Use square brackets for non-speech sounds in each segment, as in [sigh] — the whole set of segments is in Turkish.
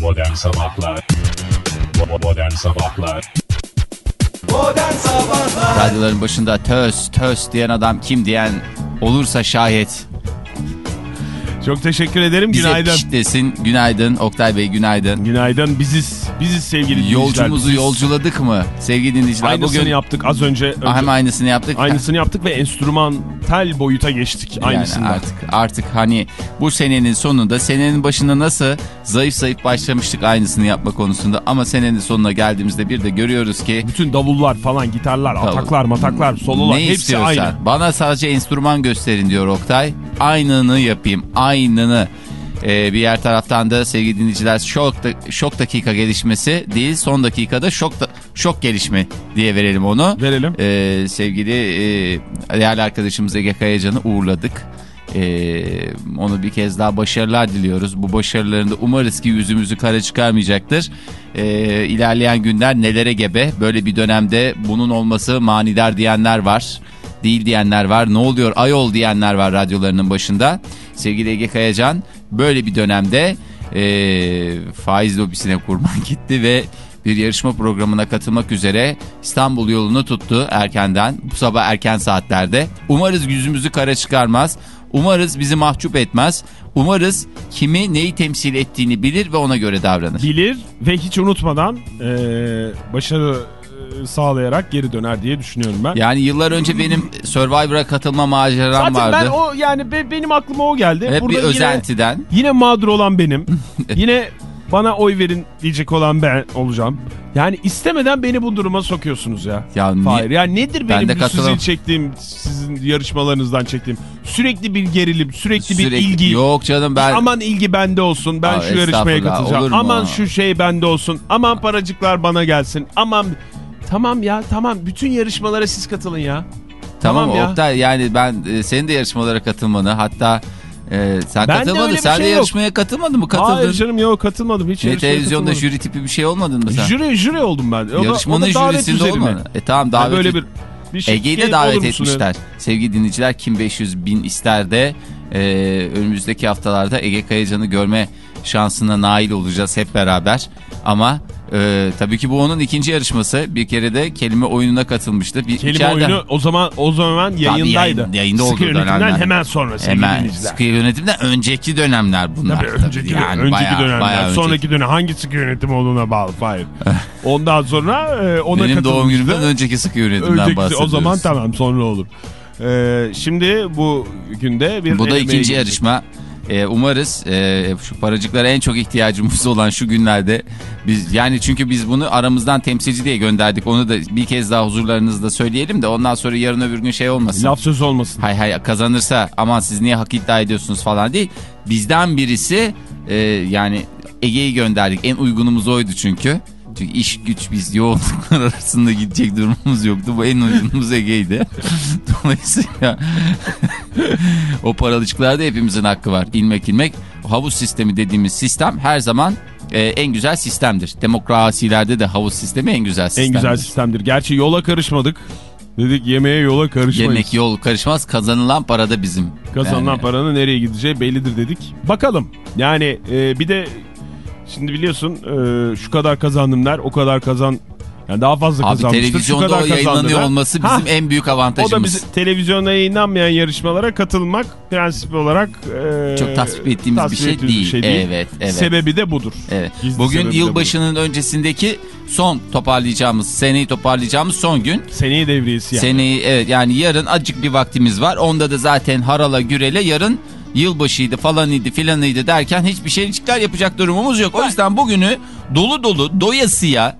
Modern Sabahlar Modern Sabahlar Modern Sabahlar Radyoların başında töz töz diyen adam kim diyen olursa şayet Çok teşekkür ederim. bize Günaydın. pişt desin. Günaydın Oktay Bey günaydın. Günaydın. Biziz. Biziz sevgili dinleyiciler. Yolcumuzu Biziz. yolculadık mı sevgili dinleyiciler? Aynısını Bugün yaptık az önce. önce hem aynısını yaptık. Aynısını yaptık ve enstrümantal boyuta geçtik Yani aynısından. artık artık hani bu senenin sonunda senenin başında nasıl zayıf zayıf başlamıştık aynısını yapma konusunda ama senenin sonuna geldiğimizde bir de görüyoruz ki Bütün davullar falan, gitarlar, ataklar, mataklar, sololar ne hepsi istiyorsan aynı. bana sadece enstrüman gösterin diyor Oktay. Aynını yapayım aynını. Ee, bir yer taraftan da sevgili dinleyiciler şok, da- şok dakika gelişmesi değil son dakikada şok da- şok gelişme diye verelim onu. Verelim. Ee, sevgili e, değerli arkadaşımız Ege Kayacan'ı uğurladık. Ee, onu bir kez daha başarılar diliyoruz. Bu başarılarında umarız ki yüzümüzü kara çıkarmayacaktır. Ee, ilerleyen günler nelere gebe. Böyle bir dönemde bunun olması manidar diyenler var. Değil diyenler var. Ne oluyor ayol diyenler var radyolarının başında. Sevgili Ege Kayacan böyle bir dönemde e, faiz lobisine kurban [laughs] gitti ve bir yarışma programına katılmak üzere İstanbul yolunu tuttu erkenden. Bu sabah erken saatlerde. Umarız yüzümüzü kara çıkarmaz. Umarız bizi mahcup etmez. Umarız kimi neyi temsil ettiğini bilir ve ona göre davranır. Bilir ve hiç unutmadan eee, başarı sağlayarak geri döner diye düşünüyorum ben. Yani yıllar önce benim Survivor'a katılma maceram Zaten vardı. ben o yani be- benim aklıma o geldi. Hep bir Burada yine- özentiden. Yine mağdur olan benim. [laughs] Yine bana oy verin diyecek olan ben olacağım. Yani istemeden beni bu duruma sokuyorsunuz ya. Ya Hayır ya nedir Ben benim de katılamam. sizin çektiğim, sizin yarışmalarınızdan çektiğim sürekli bir gerilim, sürekli, bir Sürekli- ilgi. Yok canım ben... Aman ilgi bende olsun. Ben Aa, şu yarışmaya katılacağım. Aman şu şey bende olsun. Aman paracıklar bana gelsin. Aman Tamam ya tamam bütün yarışmalara siz katılın ya. Tamam, Tamam ya. Oktay yani ben e, senin de yarışmalara katılmanı hatta e, sen Ben de katılmadın bir sen de şey yok. yarışmaya katılmadın mı? Katıldın. Hayır canım yok katılmadım. Hiç Ne televizyonda katılmadım. jüri tipi bir şey olmadın mı sen? Jüri, jüri oldum ben. O da- Yarışmanın o da jürisinde olmadın. E tamam Yani davet böyle bir, bir şey Ege'yi de olur davet etmişler. Sevgili dinleyiciler kim 500 bin ister de e, önümüzdeki haftalarda Ege Kayacan'ı görme şansına nail olacağız hep beraber. Ama e, tabii ki bu onun ikinci yarışması. Bir kere de kelime oyununa katılmıştı. Bir, Kelime içeride- oyunu o zaman o zaman yayındaydı. yayın- yayında Sıkı olduğu yönetimden dönemler. hemen sonra sevgili Hemen sıkı yönetimden önceki dönemler bunlar. Tabii önceki, Yani önceki bayağı- dönemler. bayağı önceki. sonraki dönem hangi sıkı yönetim olduğuna bağlı. Hayır. [laughs] Ondan sonra e, ona Benim doğum günümden önceki sıkı yönetimden Önceki, bahsediyoruz. o zaman tamam sonra olur. Ee, şimdi bu günde bir Bu da ikinci girecek. yarışma. Ee, umarız e, şu paracıklara en çok ihtiyacımız [laughs] olan şu günlerde biz yani çünkü biz bunu aramızdan temsilci diye gönderdik. Onu da bir kez daha huzurlarınızda söyleyelim de ondan sonra yarın öbür gün şey olmasın. Laf söz olmasın. Hay hay kazanırsa aman siz niye hak iddia ediyorsunuz falan değil. Bizden birisi e, yani Ege'yi gönderdik. En uygunumuz oydu çünkü. Çünkü iş güç biz yoğunluklar [laughs] arasında gidecek durumumuz yoktu. Bu en uygunumuz Ege'ydi. [laughs] Dolayısıyla [laughs] o paralıçıklarda hepimizin hakkı var. İlmek ilmek. Havuz sistemi dediğimiz sistem her zaman e, en güzel sistemdir. Demokrasilerde de havuz sistemi en güzel En sistemdir. güzel sistemdir. Gerçi yola karışmadık. Dedik yemeğe yola karışmayız. Yemek yol karışmaz kazanılan para da bizim. Kazanılan Yani- paranın nereye gideceği bellidir dedik. Bakalım. Yani e, bir de şimdi biliyorsun e, şu kadar kazandım der o kadar kazan yani daha fazla Abi kazanmıştır. şu televizyonda kadar o yayınlanıyor der. olması Ha, bizim en büyük O avantajımız. da bizim televizyonda yayınlanmayan yarışmalara katılmak prensip olarak e, Çok tasvip ettiğimiz bir tasvip şey ettiğimiz değil. Evet, evet. Sebebi de budur. Evet. Gizli Bugün yılbaşının öncesindeki son toparlayacağımız, seneyi toparlayacağımız son gün. Seneyi devriyesi yani. Seneyi evet yani yarın acık bir vaktimiz var. Onda da zaten harala gürele yarın yılbaşıydı falanıydı filanıydı derken hiçbir şeycikler yapacak durumumuz yok. O yüzden bugünü dolu dolu doyasıya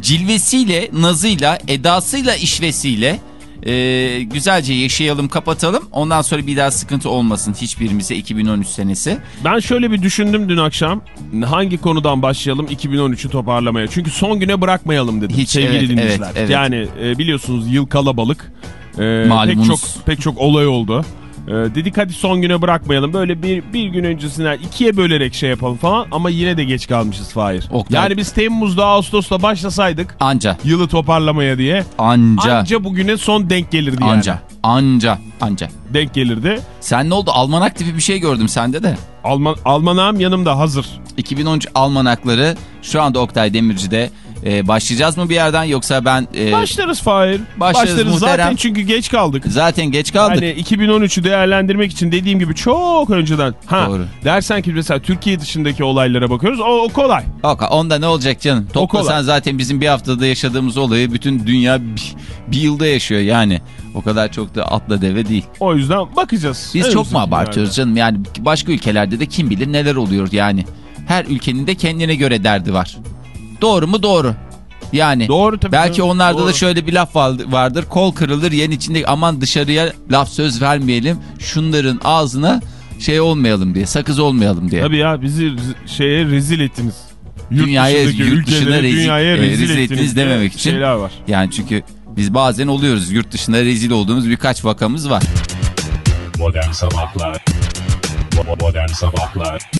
cilvesiyle, nazıyla, edasıyla, işvesiyle e, güzelce yaşayalım, kapatalım. Ondan sonra bir daha sıkıntı olmasın hiçbirimize 2013 senesi. Ben şöyle bir düşündüm dün akşam. Hangi konudan başlayalım 2013'ü toparlamaya? Çünkü son güne bırakmayalım dedim Hiç, sevgili evet, dinleyiciler. evet, evet. Yani e, biliyorsunuz yıl kalabalık. E, pek çok pek çok olay oldu. Ee, dedik hadi son güne bırakmayalım. Böyle bir, bir gün öncesinden ikiye bölerek şey yapalım falan. Ama yine de geç kalmışız Fahir. Oktay. Yani biz Temmuz'da Ağustos'ta başlasaydık Anca. yılı toparlamaya diye Anca. anca bugüne son denk gelirdi yani. Anca. Anca. Anca. Denk gelirdi. Sen ne oldu? Almanak tipi bir şey gördüm sende de. Alman, Almanağım yanımda hazır. 2013 almanakları şu anda Oktay Demirci'de. Ee, başlayacağız mı bir yerden yoksa ben... e, Başlarız Fahir. Başlarız muhterem. zaten çünkü geç kaldık. zaten geç kaldık. Hani 2013'ü değerlendirmek için dediğim gibi çok önceden. Ha, Doğru. Dersen ki mesela Türkiye dışındaki olaylara bakıyoruz. O, o kolay. Oka, onda ne olacak canım? Topla kolay. sen zaten bizim bir haftada yaşadığımız olayı bütün dünya bir, bir yılda yaşıyor yani. O kadar çok da atla deve değil. O yüzden bakacağız. Biz çok mu abartıyoruz canım? Yani başka ülkelerde de kim bilir neler oluyor yani. Her ülkenin de kendine göre derdi var. Doğru mu? Doğru. Yani Doğru tabii belki canım, onlarda da doğru. şöyle bir laf var- vardır. Kol kırılır yen içinde aman dışarıya laf söz vermeyelim. Şunların ağzına şey olmayalım diye sakız olmayalım diye. Tabii ya bizi şeye rezil ettiniz. Yurt Dünyaya- yurt dışına rezil- dünyaya e, rezil, rezil ettiniz dememek için. Şeyler var. Yani çünkü biz bazen oluyoruz yurt dışında rezil olduğumuz birkaç vakamız var. Modern Sabahlar Modern Sabahlar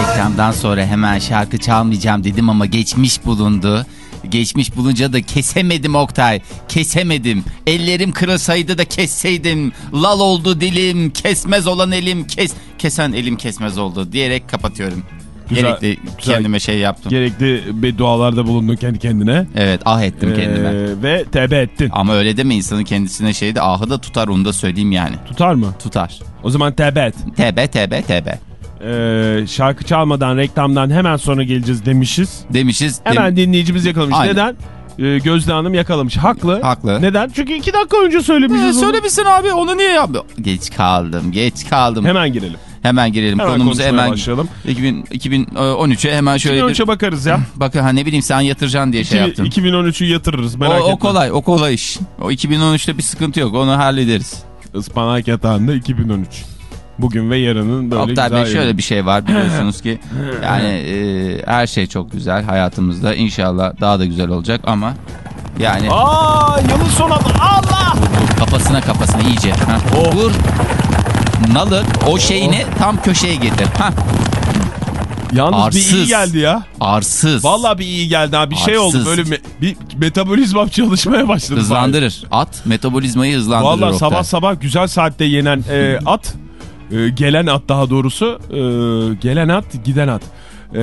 Reklamdan sonra hemen şarkı çalmayacağım dedim ama geçmiş bulundu. Geçmiş bulunca da kesemedim Oktay. Kesemedim. Ellerim kırılsaydı da kesseydim. Lal oldu dilim. Kesmez olan elim. Kes kesen elim kesmez oldu diyerek kapatıyorum. Güzel, Gerekli güzel. kendime şey yaptım. Gerekli beddualarda bulundun kendi kendine. evet ah ettim kendime. Ee, ve tebe ettin. Ama öyle deme insanın kendisine şeyde ahı da tutar onu da söyleyeyim yani. Tutar mı? Tutar. O zaman tebe et. Tebe tebe tebe. Ee, şarkı çalmadan reklamdan hemen sonra geleceğiz demişiz. Demişiz. dem- Hemen dinleyicimiz yakalamış. Aynen. Neden? Ee, Gözde Hanım yakalamış. Haklı. Haklı. Neden? Çünkü iki dakika önce söylemişiz. Ee, söylemişsin abi onu niye yaptın? Geç kaldım geç kaldım. Hemen girelim. Hemen girelim Hemen konumuza hemen başlayalım. 2000, 2013'e hemen şöyle bir 2013'e bakarız ya. [clears throat] bakın ha ne bileyim sen yatıracaksın diye şey yaptım. 2013'ü yatırırız O, merak o etme. kolay o kolay iş. O 2013'te bir sıkıntı yok onu hallederiz. Ispanak yatağında 2013. Bugün ve yarının böyle Oktay güzel Bey şöyle bir şey var biliyorsunuz ki yani e, her şey çok güzel hayatımızda inşallah daha da güzel olacak ama yani Aa yılın sonu Allah! vur, kafasına kafasına iyice. Ha. Oh. Vur nalı o şeyini tam köşeye getir. Ha. Yalnız bir iyi Arsız. geldi ya. Arsız. Vallahi bir iyi geldi ha. Bir şey oldu Arsız. böyle me- bir metabolizmam çalışmaya başladı. Hızlandırır. At metabolizmayı hızlandırır. Vallahi Oktay. sabah sabah güzel saatte yenen e, at. E, gelen at daha doğrusu. e, gelen at giden at. E,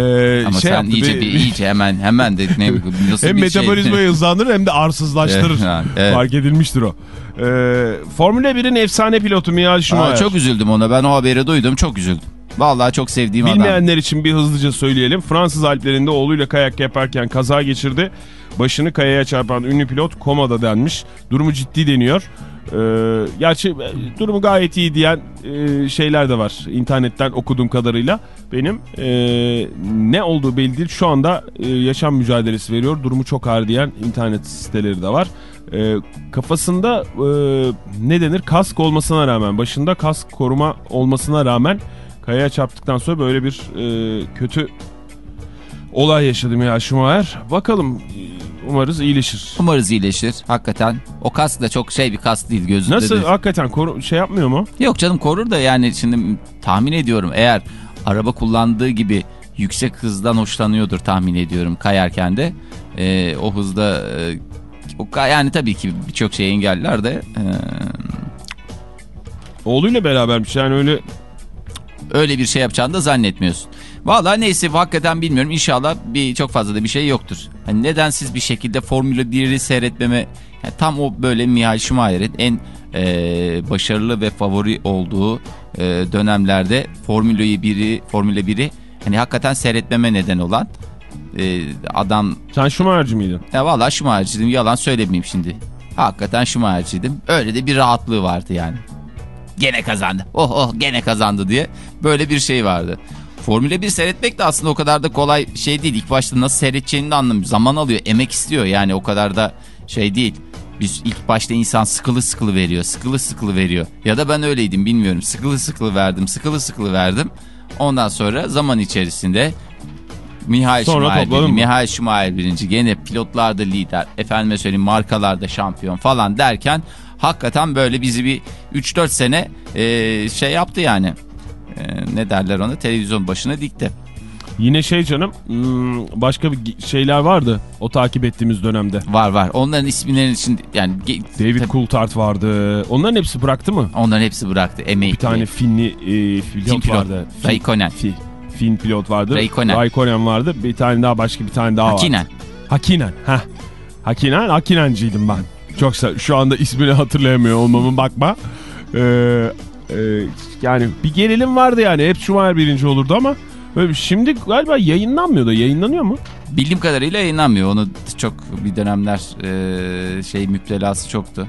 Ama şey sen yaptı, iyice bir- bir iyice hemen hemen de ne [laughs] nasıl hem bir şey. metabolizmayı hızlandırır hem de arsızlaştırır. Evet. Fark edilmiştir o. E, Formula 1'in efsane pilotu Aa, Schumacher. çok üzüldüm ona. Ben o haberi duydum. Çok üzüldüm. Vallahi çok sevdiğim adam. Bilmeyenler için bir hızlıca söyleyelim. Fransız Alplerinde oğluyla kayak yaparken kaza geçirdi. Başını kayaya çarpan ünlü pilot komada denmiş. Durumu ciddi deniyor. Ee, gerçi e, durumu gayet iyi diyen e, şeyler de var. İnternetten okuduğum kadarıyla. Benim e, ne olduğu belli değil. Şu anda e, yaşam mücadelesi veriyor. Durumu çok ağır diyen internet siteleri de var. E, kafasında e, ne denir kask olmasına rağmen başında kask koruma olmasına rağmen kayaya çarptıktan sonra böyle bir e, kötü olay yaşadım ya Schumacher. Bakalım e, umarız iyileşir. Umarız iyileşir. Hakikaten. O kask da çok şey bir kask değil gözünde. Nasıl de- hakikaten koru- şey yapmıyor mu? Yok canım korur da yani şimdi tahmin ediyorum eğer araba kullandığı gibi yüksek hızdan hoşlanıyordur tahmin ediyorum kayarken de. Ee, o hızda e, o, yani tabii ki birçok şey engeller de e, Oğluyla berabermiş yani öyle öyle bir şey yapacağını da zannetmiyorsun. Vallahi neyse hakikaten bilmiyorum. İnşallah bir çok fazla da bir şey yoktur. Hani nedensiz bir şekilde Formula 1'i seyretmeme yani tam o böyle Mihail Schumacher'in en e, başarılı ve favori olduğu e, dönemlerde Formula 1'i Formula 1'i hani hakikaten seyretmeme neden olan e, adam sen Schumacher'cı mıydın? ya vallahi Schumacher'ciydim yalan söylemeyeyim şimdi. Hakikaten Schumacher'ciydim. Öyle de bir rahatlığı vardı yani. Gene kazandı. Oh oh gene kazandı diye. Böyle bir şey vardı. Formula 1 seyretmek de aslında o kadar da kolay şey değil. İlk başta nasıl seyredeceğini de anlamıyor. Zaman alıyor, emek istiyor yani o kadar da şey değil. Biz ilk başta insan sıkılı sıkılı veriyor, sıkılı sıkılı veriyor. Ya da ben öyleydim bilmiyorum. Sıkılı sıkılı verdim, sıkılı sıkılı verdim. Ondan sonra zaman içerisinde Mihail Sonra topladın birinci, mı? Mihail Schumacher birinci. Gene pilotlarda lider, efendime söyleyeyim markalarda şampiyon falan derken Hakikaten böyle bizi bir 3-4 sene e, şey yaptı yani. E, ne derler ona televizyon başına dikti. Yine şey canım hmm, başka bir şeyler vardı o takip ettiğimiz dönemde. Var var. Onların isimlerin için yani David Coulthard vardı. Onların hepsi bıraktı mı? onların hepsi bıraktı. Emekli. Bir tane Finli e, pilot, Fin pilot. vardı. Fin, Raikkonen. Fi, Fin pilot vardı. Raikkonen. Raikkonen vardı. Bir tane daha başka bir tane daha Hakinen. vardı. Hakinen. Heh. Hakinen. Hakinenciydim ben. Çok şu anda ismini hatırlayamıyor olmamın bakma. Ee, yani bir gerilim vardı yani. Hep Schumacher birinci olurdu ama böyle şimdi galiba yayınlanmıyor da yayınlanıyor mu? Bildiğim kadarıyla yayınlanmıyor. Onu çok bir dönemler e, şey müptelası çoktu.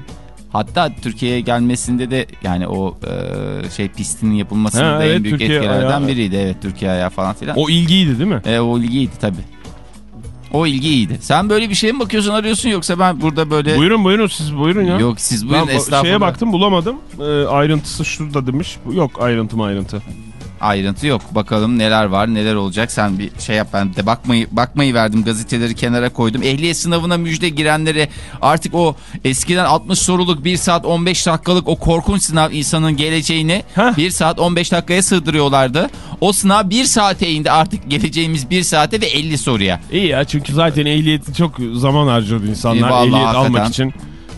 Hatta Türkiye'ye gelmesinde de yani o e, şey pistinin yapılmasında Ha, evet, en büyük Türkiye etkilerden ayağı. biriydi. Evet Türkiye ayağı falan filan. O ilgiydi değil mi? E, o ilgiydi tabii. O ilgi iyiydi. Sen böyle bir şeye mi bakıyorsun arıyorsun yoksa ben burada böyle... Buyurun buyurun siz buyurun ya. Yok siz Ben buyurun ba- estağfurullah. şeye baktım bulamadım. Ee, ayrıntısı şurada demiş. Yok ayrıntı mı ayrıntı. Ayrıntı yok. Bakalım neler var neler olacak. Sen bir şey yap ben de bakmayı, bakmayı verdim. Gazeteleri kenara koydum. Ehliyet sınavına müjde girenleri artık o eskiden 60 soruluk 1 saat 15 dakikalık o korkunç sınav insanın geleceğini Heh. 1 saat 15 dakikaya sığdırıyorlardı. O sınav 1 saate indi artık geleceğimiz 1 saate ve 50 soruya. İyi ya çünkü zaten ehliyeti çok zaman harcadı insanlar vallahi ehliyet hakikaten. almak için.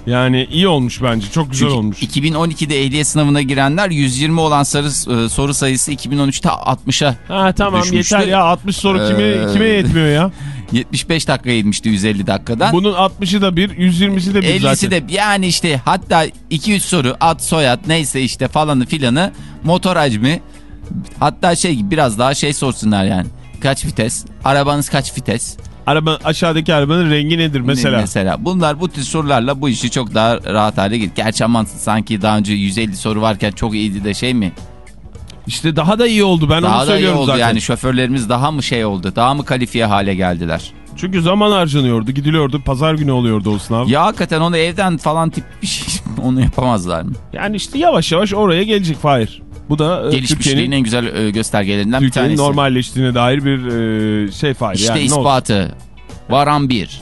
Yani iyi olmuş bence çok güzel Çünkü olmuş. 2012'de ehliyet sınavına girenler 120 olan sarı, e, soru sayısı 2013'te 60'a Ha tamam düşmüştü. yeter ya 60 soru kime, Ee, kime yetmiyor ya. [laughs] 75 dakika inmişti 150 dakikadan. Bunun 60'ı da bir 120'si de bir 50'si zaten. de yani işte hatta 2-3 soru ad soyad neyse işte falanı filanı motor hacmi hatta şey biraz daha şey sorsunlar yani kaç vites arabanız kaç vites Araba, aşağıdaki arabanın rengi nedir mesela? mesela bunlar bu tür sorularla bu işi çok daha rahat hale getir. Gerçi aman sanki daha önce 150 soru varken çok iyiydi de şey mi? İşte daha da iyi oldu ben onu Daha da iyi söylüyorum oldu zaten. yani şoförlerimiz daha mı şey oldu daha mı kalifiye hale geldiler? Çünkü zaman harcanıyordu gidiliyordu pazar günü oluyordu o sınav. Ya hakikaten onu evden falan tip bir şey [laughs] onu yapamazlar mı? Yani işte yavaş yavaş oraya gelecek Fahir. Bu da e, Gelişmişliğin Türkiye'nin en güzel e, göstergelerinden bir Türkiye'nin tanesi. normalleştiğine dair bir e, şey Fahir. İşte yani ispatı. Varan bir.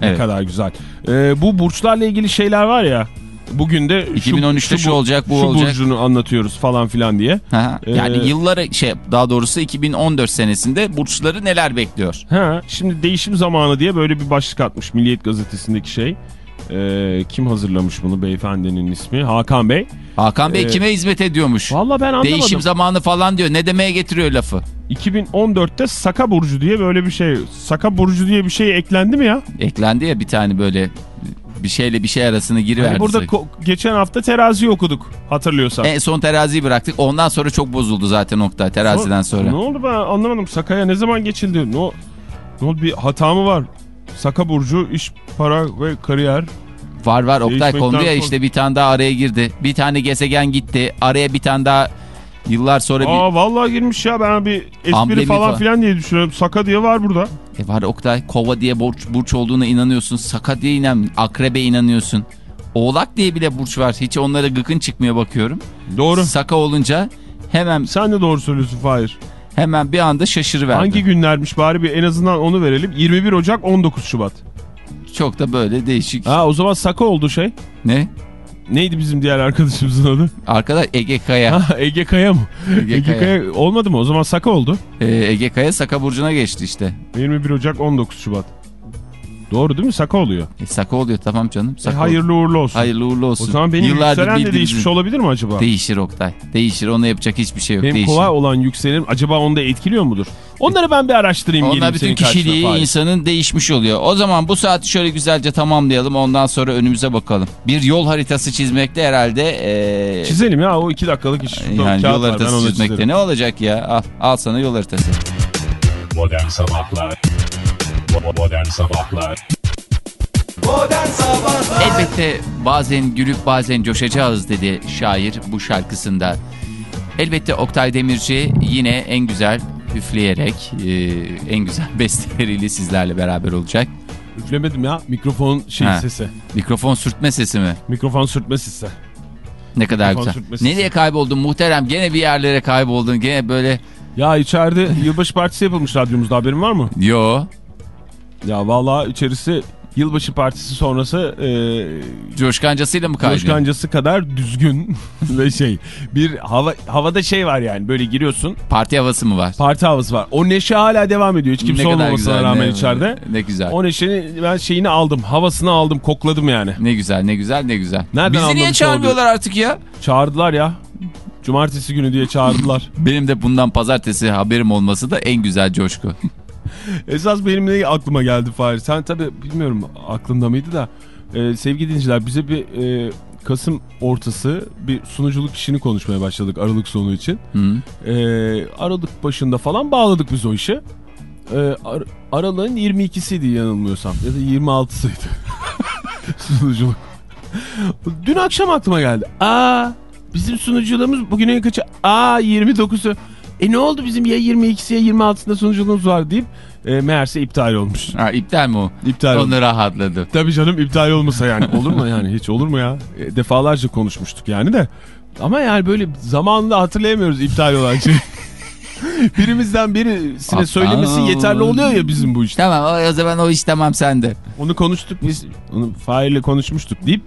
Ne Evet. kadar güzel. Ee, bu burçlarla ilgili şeyler var ya. Bugün de 2013'te şu bu- olacak, bu şu olacak. burcunu anlatıyoruz falan filan diye. Ha, yani Ee, yılları şey daha doğrusu 2014 senesinde burçları neler bekliyor? Ha, şimdi değişim zamanı diye böyle bir başlık atmış Milliyet Gazetesi'ndeki şey. Ee, kim hazırlamış bunu beyefendinin ismi? Hakan Bey. Hakan Bey Ee, kime hizmet ediyormuş? Valla ben anlamadım. Değişim zamanı falan diyor. Ne demeye getiriyor lafı? 2014'te Saka Burcu diye böyle bir şey. Saka Burcu diye bir şey eklendi mi ya? Eklendi ya bir tane böyle bir şeyle bir şey arasını giriverdi. Hani burada sanki. ko- geçen hafta terazi okuduk hatırlıyorsan. en son teraziyi bıraktık. Ondan sonra çok bozuldu zaten Oktay teraziden sonra. Ne oldu ben anlamadım. Saka'ya ne zaman geçildi? Ne, ne oldu bir hata mı var? Saka Burcu iş, para ve kariyer. Var var Oktay kondu ya işte bir tane daha araya girdi. Bir tane gezegen gitti. Araya bir tane daha yıllar sonra bir... Aa vallahi girmiş ya ben bir espri Amblemi falan falan. filan diye düşünüyorum. Saka diye var burada. E var Oktay kova diye burç, burç olduğuna inanıyorsun. Saka diye inan, akrebe inanıyorsun. Oğlak diye bile burç var. Hiç onlara gıkın çıkmıyor bakıyorum. Doğru. Saka olunca hemen Sen de doğru söylüyorsun Fahir. Hemen bir anda şaşırıverdi. Hangi günlermiş bari bir en azından onu verelim. 21 Ocak 19 Şubat. Çok da böyle değişik. Ha o zaman Saka oldu şey. Ne? Neydi bizim diğer arkadaşımızın adı? Arkadaş Ege Kaya. Ha, Ege Kaya mı? Ege Ege Kaya. Kaya olmadı mı? O zaman Saka oldu. Ee, Ege Kaya Saka burcuna geçti işte. 21 Ocak 19 Şubat. Doğru değil mi? Saka oluyor. E, Saka oluyor tamam canım. E, Saka hayırlı uğurlu olsun. Hayırlı uğurlu olsun. O zaman benim Yıllardır yükselen de değişmiş olabilir mi acaba? Değişir Oktay. Değişir. Ona yapacak hiçbir şey yok. Benim Değişir. kolay olan yükselenim acaba onu da etkiliyor mudur? Onları ben bir araştırayım. Onlar bütün kişiliği insanın değişmiş oluyor. O zaman bu saati şöyle güzelce tamamlayalım. Ondan sonra önümüze bakalım. Bir yol haritası çizmekte herhalde... ee, Çizelim ya o iki dakikalık iş. Yani yol haritası çizmekte çizerim. ne olacak ya? Al, al sana yol haritası. Modern Sabahlar Modern Sabahlar Modern Sabahlar Elbette bazen gülüp bazen coşacağız dedi şair bu şarkısında. Elbette Oktay Demirci yine en güzel üfleyerek e, en güzel [laughs] besteleriyle sizlerle beraber olacak. Üflemedim ya mikrofon şey Ha. sesi. Mikrofon sürtme sesi mi? Mikrofon sürtme sesi. Ne kadar Mikrofon güzel. sürtme sesi. Nereye kayboldun muhterem? Gene bir yerlere kayboldun. Gene böyle... Ya içeride [laughs] yılbaşı partisi yapılmış radyomuzda haberin var mı? Yo. Ya vallahi içerisi yılbaşı partisi sonrası e, Coşkancasıyla mı kaynıyor? coşkancası kadar düzgün [laughs] ve şey bir hava havada şey var yani böyle giriyorsun Parti havası mı var? parti havası var. O neşe hala devam ediyor. Hiç kimse olmamasına güzel, rağmen ne- içeride. Ne güzel. O neşenin ben şeyini aldım. Havasını aldım. Kokladım yani. Ne güzel ne güzel ne güzel. Nereden Bizi niye çağırmıyorlar artık ya? Çağırdılar ya. Cumartesi günü diye çağırdılar. [laughs] Benim de bundan pazartesi haberim olması da en güzel coşku. Esas benim ne aklıma geldi Fahir. Sen tabii bilmiyorum aklında mıydı da. e, sevgili dinleyiciler bize bir e, Kasım ortası bir sunuculuk işini konuşmaya başladık Aralık sonu için. Hı. E, Aralık başında falan bağladık biz o işi. E, Ar- Aralık'ın 22'siydi yanılmıyorsam ya da 26'sıydı. [laughs] sunuculuk. Dün akşam aklıma geldi. Aa bizim sunuculuğumuz bugün en kaçı? Aa 29'u. E ne oldu bizim ya 22'si ya 26'sında sunuculuğumuz var deyip e, meğerse iptal olmuş. Ha, iptal mi o? İptal olmuş. Onu rahatladı. Tabii canım iptal olmasa yani olur mu yani hiç olur mu ya? E, defalarca konuşmuştuk yani de. Ama yani böyle zamanında hatırlayamıyoruz iptal olan şeyi. [laughs] Birimizden birisine söylemesi yeterli oluyor ya bizim bu işte. Tamam o zaman o iş tamam sende. Onu konuştuk biz. Onu Fahir'le konuşmuştuk deyip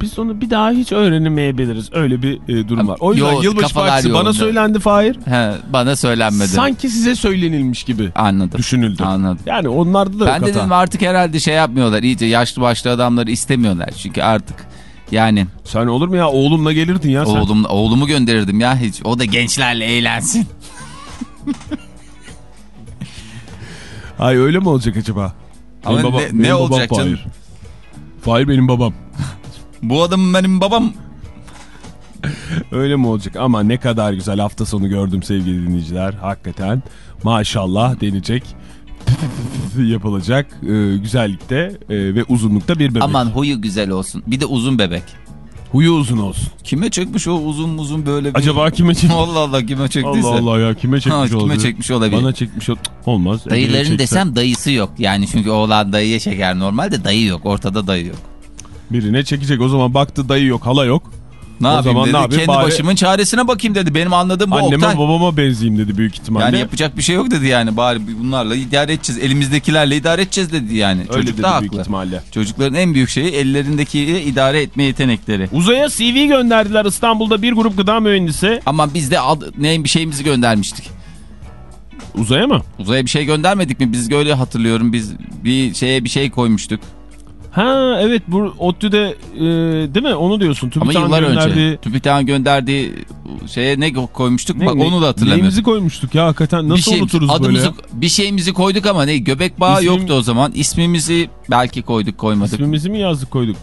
biz onu bir daha hiç öğrenemeyebiliriz. Öyle bir e, durum var. O yüzden Yo, yılbaşı partisi bana söylendi Fahir. He, bana söylenmedi. Sanki size söylenilmiş gibi Anladım. düşünüldü. Anladım. Yani onlarda da Ben de hata. dedim artık herhalde şey yapmıyorlar. İyice yaşlı başlı adamları istemiyorlar. Çünkü artık yani Sen olur mu ya oğlumla gelirdin ya sen. oğlum, oğlumu gönderirdim ya hiç. O da gençlerle eğlensin. [laughs] Ay öyle mi olacak acaba? Ama Benim ne- benim ne babam olacak canım? Fahir. Fahir benim babam. Bu adam benim babam. Öyle mi olacak? Ama ne kadar güzel hafta sonu gördüm sevgili dinleyiciler. Hakikaten maşallah denecek. [laughs] yapılacak e, güzellikte e, ve uzunlukta bir bebek. Aman huyu güzel olsun. Bir de uzun bebek. Huyu uzun olsun. Kime çekmiş o uzun uzun böyle bir... Acaba kime çekmiş? Allah Allah kime çektiyse. Allah Allah ya kime çekmiş Ha, kime olabilir? çekmiş olabilir. Bana çekmiş ol- olmaz. Dayıların desem dayısı yok. Yani çünkü oğlan dayıya çeker normalde dayı yok. Ortada dayı yok. Birine çekecek o zaman baktı dayı yok hala yok. Ne O yapayım zaman dedi. ne yapayım? Kendi Bari- başımın çaresine bakayım dedi. Benim anladığım bu Anneme Oktay. babama benzeyeyim dedi büyük ihtimalle. Yani yapacak bir şey yok dedi yani. Bari bunlarla idare edeceğiz. Elimizdekilerle idare edeceğiz dedi yani. Öyle Çocuk dedi da büyük haklı. ihtimalle. Çocukların en büyük şeyi ellerindekiyle idare etme yetenekleri. Uzaya CV gönderdiler İstanbul'da bir grup gıda mühendisi. Ama biz de ad, ne bir şeyimizi göndermiştik. Uzaya mı? Uzaya bir şey göndermedik mi? Biz öyle hatırlıyorum. Biz bir şeye bir şey koymuştuk. Ha evet bu ODTÜ'de e, değil mi onu diyorsun. Ama TÜBİTAK'ın yıllar önce. gönderdiği- TÜBİTAK'ın gönderdiği şeye ne koymuştuk? Ne- Bak ne- onu da hatırlamıyorum. Neyimizi koymuştuk ya hakikaten nasıl bir şey, unuturuz adımızı, böyle ya? Bir şeyimizi koyduk ama ne? Göbek bağı İsmim- yoktu o zaman. İsmimizi belki koyduk koymadık. İsmimizi mi yazdık koyduk?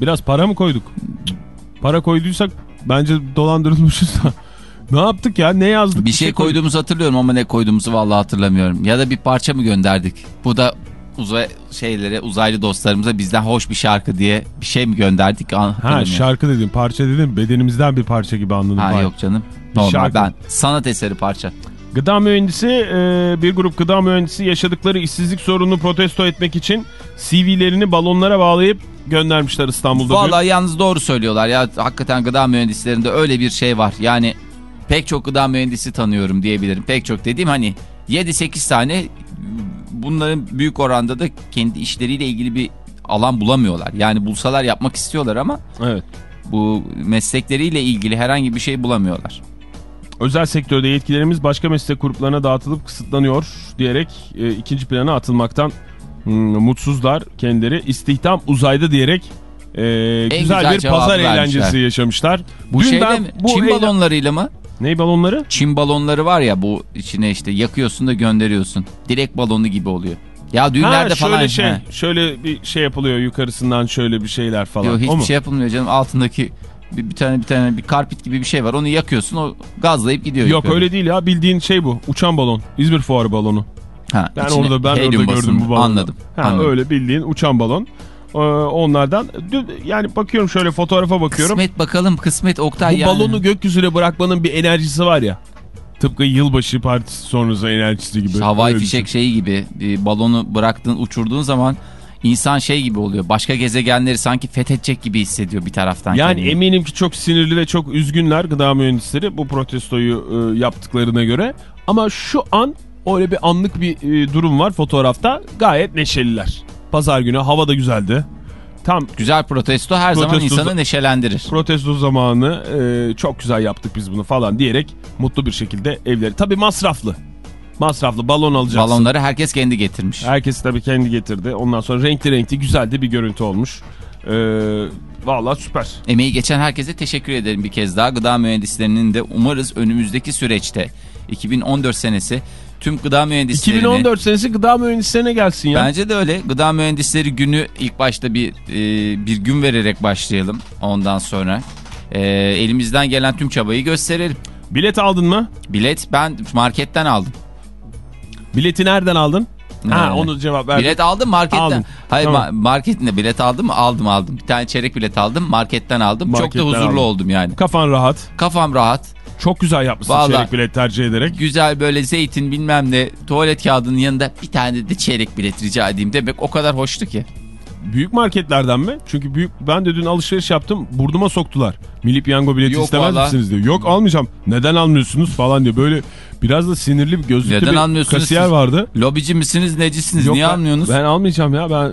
Biraz para mı koyduk? Para koyduysak bence dolandırılmışız da. ne yaptık ya ne yazdık? Bir şey koyduk. koyduğumuzu hatırlıyorum ama ne koyduğumuzu vallahi hatırlamıyorum. Ya da bir parça mı gönderdik? Bu da uzay şeylere uzaylı dostlarımıza bizden hoş bir şarkı diye bir şey mi gönderdik? Ha şarkı dedim parça dedim bedenimizden bir parça gibi anladım. Ha Fahir. yok canım. Normal şarkı. ben sanat eseri parça. Gıda mühendisi e, bir grup gıda mühendisi yaşadıkları işsizlik sorununu protesto etmek için CV'lerini balonlara bağlayıp göndermişler İstanbul'da. Vallahi yalnız doğru söylüyorlar ya hakikaten gıda mühendislerinde öyle bir şey var. Yani pek çok gıda mühendisi tanıyorum diyebilirim. Pek çok dediğim hani 7-8 tane bunların büyük oranda da kendi işleriyle ilgili bir alan bulamıyorlar. Yani bulsalar yapmak istiyorlar ama Evet. bu meslekleriyle ilgili herhangi bir şey bulamıyorlar. Özel sektörde yetkilerimiz başka meslek gruplarına dağıtılıp kısıtlanıyor diyerek e, ikinci plana atılmaktan hmm, mutsuzlar kendileri. İstihdam uzayda diyerek e, güzel, güzel bir pazar vermişler. eğlencesi yaşamışlar. Bu Dün şeyle mi? bu Çin balonlarıyla mı? Ney balonları? Çin balonları var ya bu içine işte yakıyorsun da gönderiyorsun. Direkt balonu gibi oluyor. Ya düğünlerde ha, şöyle falan. şey, he. şöyle bir şey yapılıyor yukarısından şöyle bir şeyler falan. Yok hiçbir şey yapılmıyor canım. Altındaki bir, bir tane bir tane bir karpit gibi bir şey var. Onu yakıyorsun o gazlayıp gidiyor. Yok yukarı. öyle değil ya bildiğin şey bu uçan balon İzmir fuarı balonu. Ha, Ben orada ben orada gördüm bu balonu. Anladım. Ha, anladım. öyle bildiğin uçan balon. Ee, onlardan dün- yani bakıyorum şöyle fotoğrafa bakıyorum. Kısmet bakalım kısmet Oktay Bu yani. balonu gökyüzüne bırakmanın bir enerjisi var ya. Tıpkı yılbaşı partisi sonrası enerjisi gibi. Havai fişek düşün. şeyi gibi bir balonu bıraktığın uçurduğun zaman insan şey gibi oluyor. Başka gezegenleri sanki fethedecek gibi hissediyor bir taraftan. Yani kendini. eminim ki çok sinirli ve çok üzgünler gıda mühendisleri bu protestoyu e, yaptıklarına göre. Ama şu an öyle bir anlık bir e, durum var fotoğrafta. Gayet neşeliler. Pazar günü hava da güzeldi. Tam Güzel protesto her zaman Protesto- insanı neşelendirir. protesto zamanı e, çok güzel yaptık biz bunu falan diyerek mutlu bir şekilde evleri. Tabii masraflı. Masraflı balon alacaksın. Balonları herkes kendi getirmiş. Herkes tabii kendi getirdi. Ondan sonra renkli renkli güzel de bir görüntü olmuş. Ee, Valla süper. Emeği geçen herkese teşekkür ederim bir kez daha. Gıda mühendislerinin de umarız önümüzdeki süreçte 2014 senesi tüm gıda mühendislerini... 2014 senesi gıda mühendislerine gelsin ya. Bence de öyle. Gıda mühendisleri günü ilk başta bir e, bir gün vererek başlayalım. Ondan sonra e, elimizden gelen tüm çabayı gösterelim. Bilet aldın mı? Bilet ben marketten aldım. Bileti nereden aldın? Ha Ee, onu cevap ver. Bilet aldım marketten. Aldın. Hayır Tamam. ma- marketinde bilet aldım mı? Aldım aldım. Bir tane çeyrek bilet aldım. Marketten aldım. Çok Marketten da huzurlu aldın. oldum yani. Kafan rahat. Kafam rahat. Çok güzel yapmışsın Vallahi- çeyrek bilet tercih ederek. Güzel böyle zeytin bilmem ne tuvalet kağıdının yanında bir tane de çeyrek bilet rica edeyim demek o kadar hoştu ki. Büyük marketlerden mi? Çünkü büyük ben de dün alışveriş yaptım. Burnuma soktular. Milli piyango bileti Yok istemez vallahi. misiniz diyor. Yok almayacağım. Neden almıyorsunuz falan diyor. Böyle biraz da sinirli bir gözlüklü Neden bir almıyorsunuz kasiyer siz? vardı. Lobici misiniz necisiniz Yok niye ben, almıyorsunuz? Ben almayacağım ya. Ben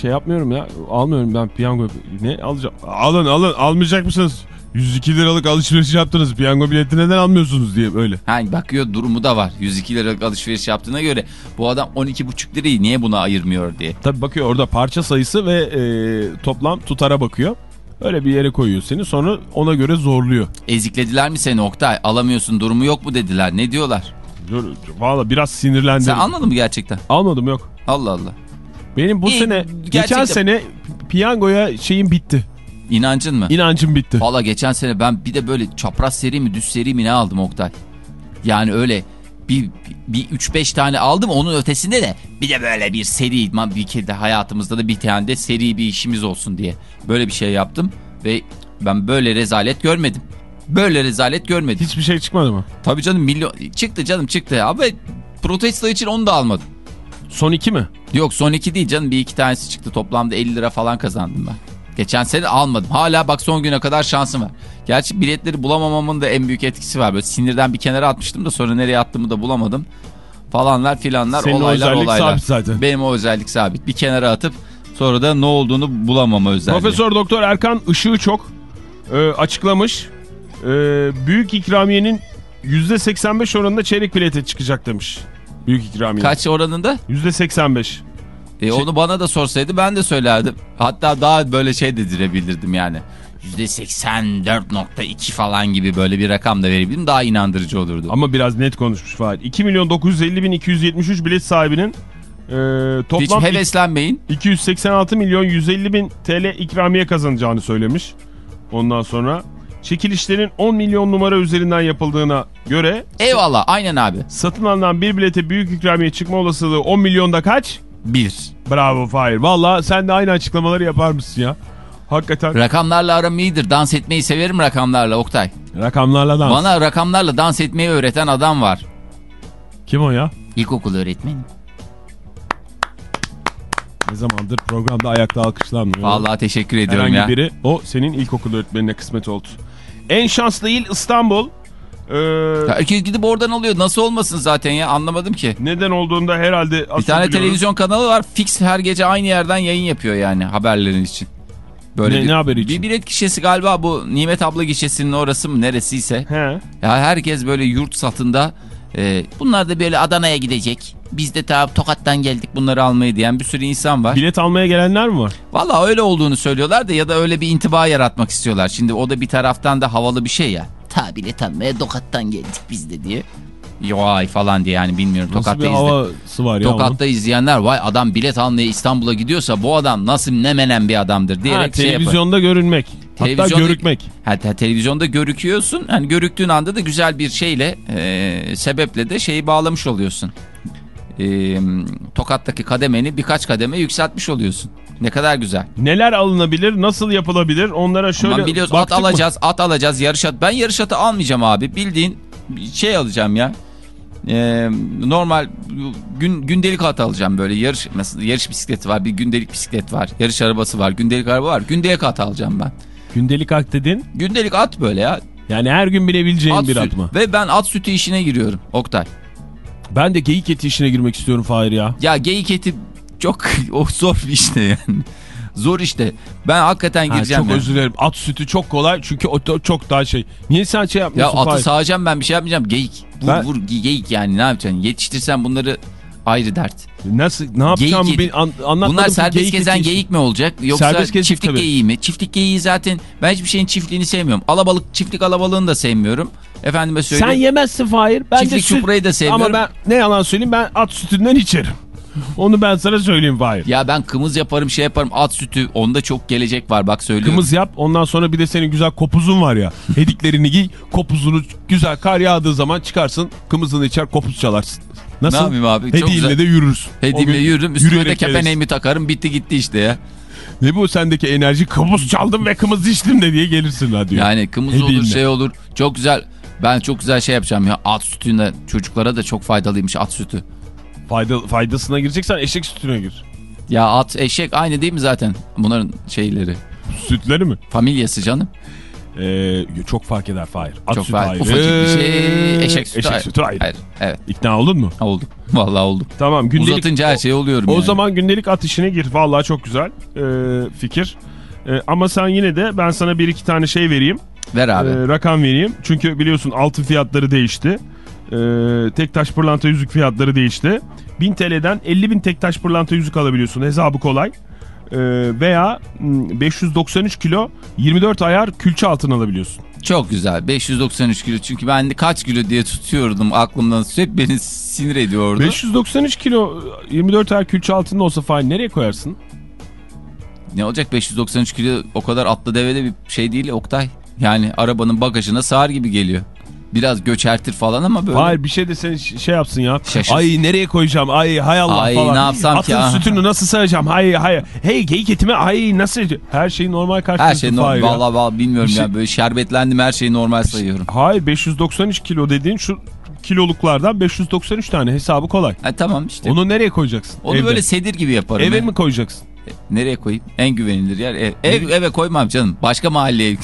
şey yapmıyorum ya. Almıyorum ben piyango. Ne alacağım? Alın alın. Almayacak mısınız? 102 liralık alışveriş yaptınız. Piyango bileti neden almıyorsunuz diye böyle. Ha, bakıyor durumu da var. 102 liralık alışveriş yaptığına göre bu adam 12,5 lirayı niye buna ayırmıyor diye. Tabii bakıyor orada parça sayısı ve e, toplam tutara bakıyor. Öyle bir yere koyuyor seni sonra ona göre zorluyor. Eziklediler mi seni Oktay? Alamıyorsun durumu yok mu dediler. Ne diyorlar? Valla biraz sinirlendim. Sen almadın mı gerçekten? Almadım yok. Allah Allah. Benim bu İyi, sene geçen gerçekten- sene piyangoya şeyim bitti. İnancın mı? İnancım bitti. Valla geçen sene ben bir de böyle çapraz seri mi düz seri mi ne aldım Oktay? Yani öyle bir, bir 3-5 tane aldım onun ötesinde de bir de böyle bir seri bir kere de hayatımızda da bir tane de seri bir işimiz olsun diye böyle bir şey yaptım ve ben böyle rezalet görmedim. Böyle rezalet görmedim. Hiçbir şey çıkmadı mı? Tabii canım milyon çıktı canım çıktı ama protesto için onu da almadım. Son iki mi? Yok son iki değil canım bir iki tanesi çıktı toplamda 50 lira falan kazandım ben. Geçen sene almadım. Hala bak son güne kadar şansım var. Gerçi biletleri bulamamamın da en büyük etkisi var. Böyle sinirden bir kenara atmıştım da sonra nereye attığımı da bulamadım. Falanlar filanlar Senin olaylar özellik olaylar. sabit zaten. Benim o özellik sabit. Bir kenara atıp sonra da ne olduğunu bulamama özelliği. Profesör Doktor Erkan Işığı çok e, açıklamış. E, büyük ikramiyenin %85 oranında çeyrek bilete çıkacak demiş. Büyük ikramiye. Kaç oranında? %85. E, onu bana da sorsaydı ben de söylerdim. Hatta daha böyle şey de direbilirdim yani. %84.2 falan gibi böyle bir rakam da verebilirim. Daha inandırıcı olurdu. Ama biraz net konuşmuş Fahir. 2 milyon 950 bin 273 bilet sahibinin e, Hiç toplam heveslenmeyin. 286 milyon 150 bin TL ikramiye kazanacağını söylemiş. Ondan sonra çekilişlerin 10 milyon numara üzerinden yapıldığına göre Eyvallah aynen abi. satın alınan bir bilete büyük ikramiye çıkma olasılığı 10 milyonda kaç? Bir. Bravo Fahir. Valla sen de aynı açıklamaları yapar mısın ya? Hakikaten Rakamlarla aram iyidir. Dans etmeyi severim rakamlarla Oktay. rakamlarla dans. Bana rakamlarla dans etmeyi öğreten adam var. Kim o ya? İlkokul öğretmeni. Ne zamandır programda ayakta alkışlanmıyor. Vallahi teşekkür ediyorum Herhangi ya. biri o senin ilkokul öğretmenine kısmet oldu. En şanslı il İstanbul. Ee, Herkes gidip oradan alıyor. Nasıl olmasın zaten ya anlamadım ki. neden olduğunda herhalde Bir tane televizyon kanalı var. Fix her gece aynı yerden yayın yapıyor yani haberlerin için. Ne- bir, ne haberi için? Bir bilet gişesi galiba bu Nimet abla gişesinin orası mı neresiyse. He. Ya herkes böyle yurt satında e, bunlar da böyle Adana'ya gidecek. Biz de ta Tokat'tan geldik bunları almaya diyen bir sürü insan var. Bilet almaya gelenler mi var? Valla öyle olduğunu söylüyorlar da ya da öyle bir intiba yaratmak istiyorlar. Şimdi o da bir taraftan da havalı bir şey ya. Ta bilet almaya Tokat'tan geldik biz de diye. Vay falan diye yani bilmiyorum Nasıl Tokat'ta bir havası var ya onun? Tokat'ta izleyenler vay adam bilet almaya İstanbul'a gidiyorsa bu adam nasıl ne menen bir adamdır diyerek Ha, şey yapar. televizyonda görünmek. Hatta Televizyonda- görükmek. Hatta televizyonda görüküyorsun. Hani görüktüğün anda da güzel bir şeyle e, sebeple de şeyi bağlamış oluyorsun. E, Tokat'taki kademeni birkaç kademe yükseltmiş oluyorsun. Ne kadar güzel. Neler alınabilir, nasıl yapılabilir onlara şöyle Aman biliyoruz at baktık mı? alacağız, at alacağız, yarış at. Ben yarış atı almayacağım abi. Bildiğin şey alacağım ya. Ee, normal gün gündelik at alacağım böyle yarış mesela yarış bisikleti var bir gündelik bisiklet var yarış arabası var gündelik araba var gündelik at alacağım ben Gündelik ak dedin. gündelik at böyle ya Yani her gün binebileceğin at bir süt. at mı? ve ben at sütü işine giriyorum Oktay Ben de geyik eti işine girmek istiyorum Fahir ya. ya geyik eti çok [laughs] o zor bir işte yani. Zor işte. Ben hakikaten Ha, gireceğim. çok ya. özür dilerim. At sütü çok kolay çünkü o çok daha şey. Niye sen şey Ya yapmıyorsun? atı Fahir? sağacağım ben bir şey yapmayacağım. Geyik. Vur Ben- vur ge- geyik yani ne yapacaksın? Yetiştirsen bunları ayrı dert. Nasıl ne bir an, anlatmadım. Bunlar serbest geyik gezen geyik mi olacak? Yoksa Serbest çiftlik tabii. geyiği mi? Çiftlik geyiği zaten ben hiçbir şeyin çiftliğini sevmiyorum. Alabalık, çiftlik alabalığını da sevmiyorum. Efendime Sen söyleyeyim. yemezsin Fahir. Ben Çiftlik süt- çuprayı da sevmiyorum. Ama ben ne yalan söyleyeyim ben at sütünden içerim. [laughs] Onu ben sana söyleyeyim Fahir. Ya ben kımız yaparım şey yaparım at sütü onda çok gelecek var bak söylüyorum. Kımız yap ondan sonra bir de senin güzel kopuzun var ya. [laughs] Hediklerini giy kopuzunu güzel kar yağdığı zaman çıkarsın kımızını içer kopuz çalarsın. Nasıl? Ne yapayım abi? Güzel. de yürürsün. Gün yürürüm üstüme de kepeneğimi takarım bitti gitti işte ya. Ne bu sendeki enerji kımız çaldım ve kımız içtim de diye gelirsin radyo. Yani kımız olur Hediyemle. şey olur çok güzel. Ben çok güzel şey yapacağım ya at sütüne çocuklara da çok faydalıymış at sütü. Fayda, faydasına gireceksen eşek sütüne gir. Ya at eşek aynı değil mi zaten bunların şeyleri Sütleri mi? familyası canım. Ee, çok fark eder Fahir. At çok sütü fayda- ayrı. ufacık bir şey Ee, eşek sütü, Eşek ayrı. sütü ayrı. Hayır, evet İkna oldun mu? oldum vallahi oldum. Tamam gündelik. Uzatınca her şey oluyorum O yani. zaman gündelik at işine gir. Vallahi çok güzel ee, fikir. Ee, ama sen yine de ben sana bir iki tane şey vereyim. Ver abi. Ee, rakam vereyim. Çünkü biliyorsun altın fiyatları değişti. Ee, tek taş pırlanta yüzük fiyatları değişti. 1000 TL'den 50 bin tek taş pırlanta yüzük alabiliyorsun. Hesabı kolay. Ee, veya hmm, 593 kilo 24 ayar külçe altın alabiliyorsun. Çok güzel 593 kilo çünkü ben de kaç kilo diye tutuyordum aklımdan hep beni sinir ediyordu. 593 kilo 24 ayar külçe altın olsa fay nereye koyarsın? Ne olacak 593 kilo o kadar atlı devede bir şey değil Oktay. Yani arabanın bagajına sığar gibi geliyor. Biraz göçertir falan ama böyle. Hayır bir şey de seni ş- şey yapsın ya. Şaşırsın. Ay nereye koyacağım? Ay hay Allah Ay, falan. ne yapsam Atın ki ha? sütünü nasıl sayacağım? Hay hay. Hey geyik etimi ay nasıl? Her şey normal karşılıyorsun. Her şey normal. Vallahi, vallahi bilmiyorum Bir şey- ya böyle şerbetlendim her şeyi normal sayıyorum. Hayır 593 kilo dediğin şu kiloluklardan 593 tane hesabı kolay. Ha, tamam işte. Onu nereye koyacaksın? Onu Evde. böyle sedir gibi yaparım. Eve ya. mi koyacaksın? Nereye koyayım? En güvenilir yer ev. Ev eve koymam canım. Başka mahalleye.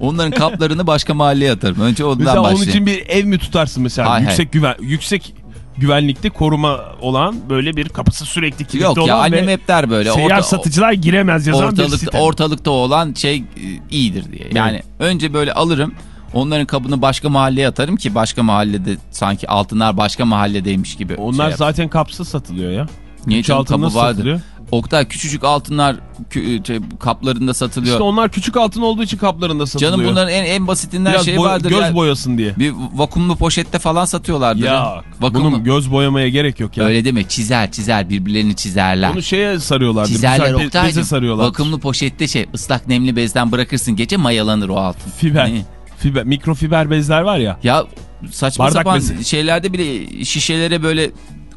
Onların kaplarını başka mahalleye atarım. Önce ondan Mesela başlayayım. onun için bir ev mi tutarsın mesela? Hay hay. yüksek güven yüksek güvenlikli koruma olan böyle bir kapısı sürekli kilitli Yok olan ya annem hep der böyle. seyyar orta- satıcılar giremez yazan bir ortalıkta, site. ortalıkta olan şey e, iyidir diye. Yani önce böyle alırım. Onların kabını başka mahalleye atarım ki başka mahallede sanki altınlar başka mahalledeymiş gibi. Onlar şey zaten kapsız satılıyor ya. Niye Üç altın kabı vardır. satılıyor? Oktay küçücük altınlar kü- şey, kaplarında satılıyor. İşte onlar küçük altın olduğu için kaplarında satılıyor. Canım bunların en, en basitinden Biraz şey boy- vardır. göz ya. boyasın diye. Bir vakumlu poşette falan satıyorlardır. Ya Vakumlu. bunun göz boyamaya gerek yok ya. Öyle deme çizer çizer birbirlerini çizerler. Onu şeye sarıyorlardı. Çizerler Oktay'cım. sarıyorlar. Vakumlu poşette şey ıslak nemli bezden bırakırsın gece mayalanır o altın. Fiber. Ne? Fiber. Mikrofiber bezler var ya. Ya saçma Bardak sapan bezi. şeylerde bile şişelere böyle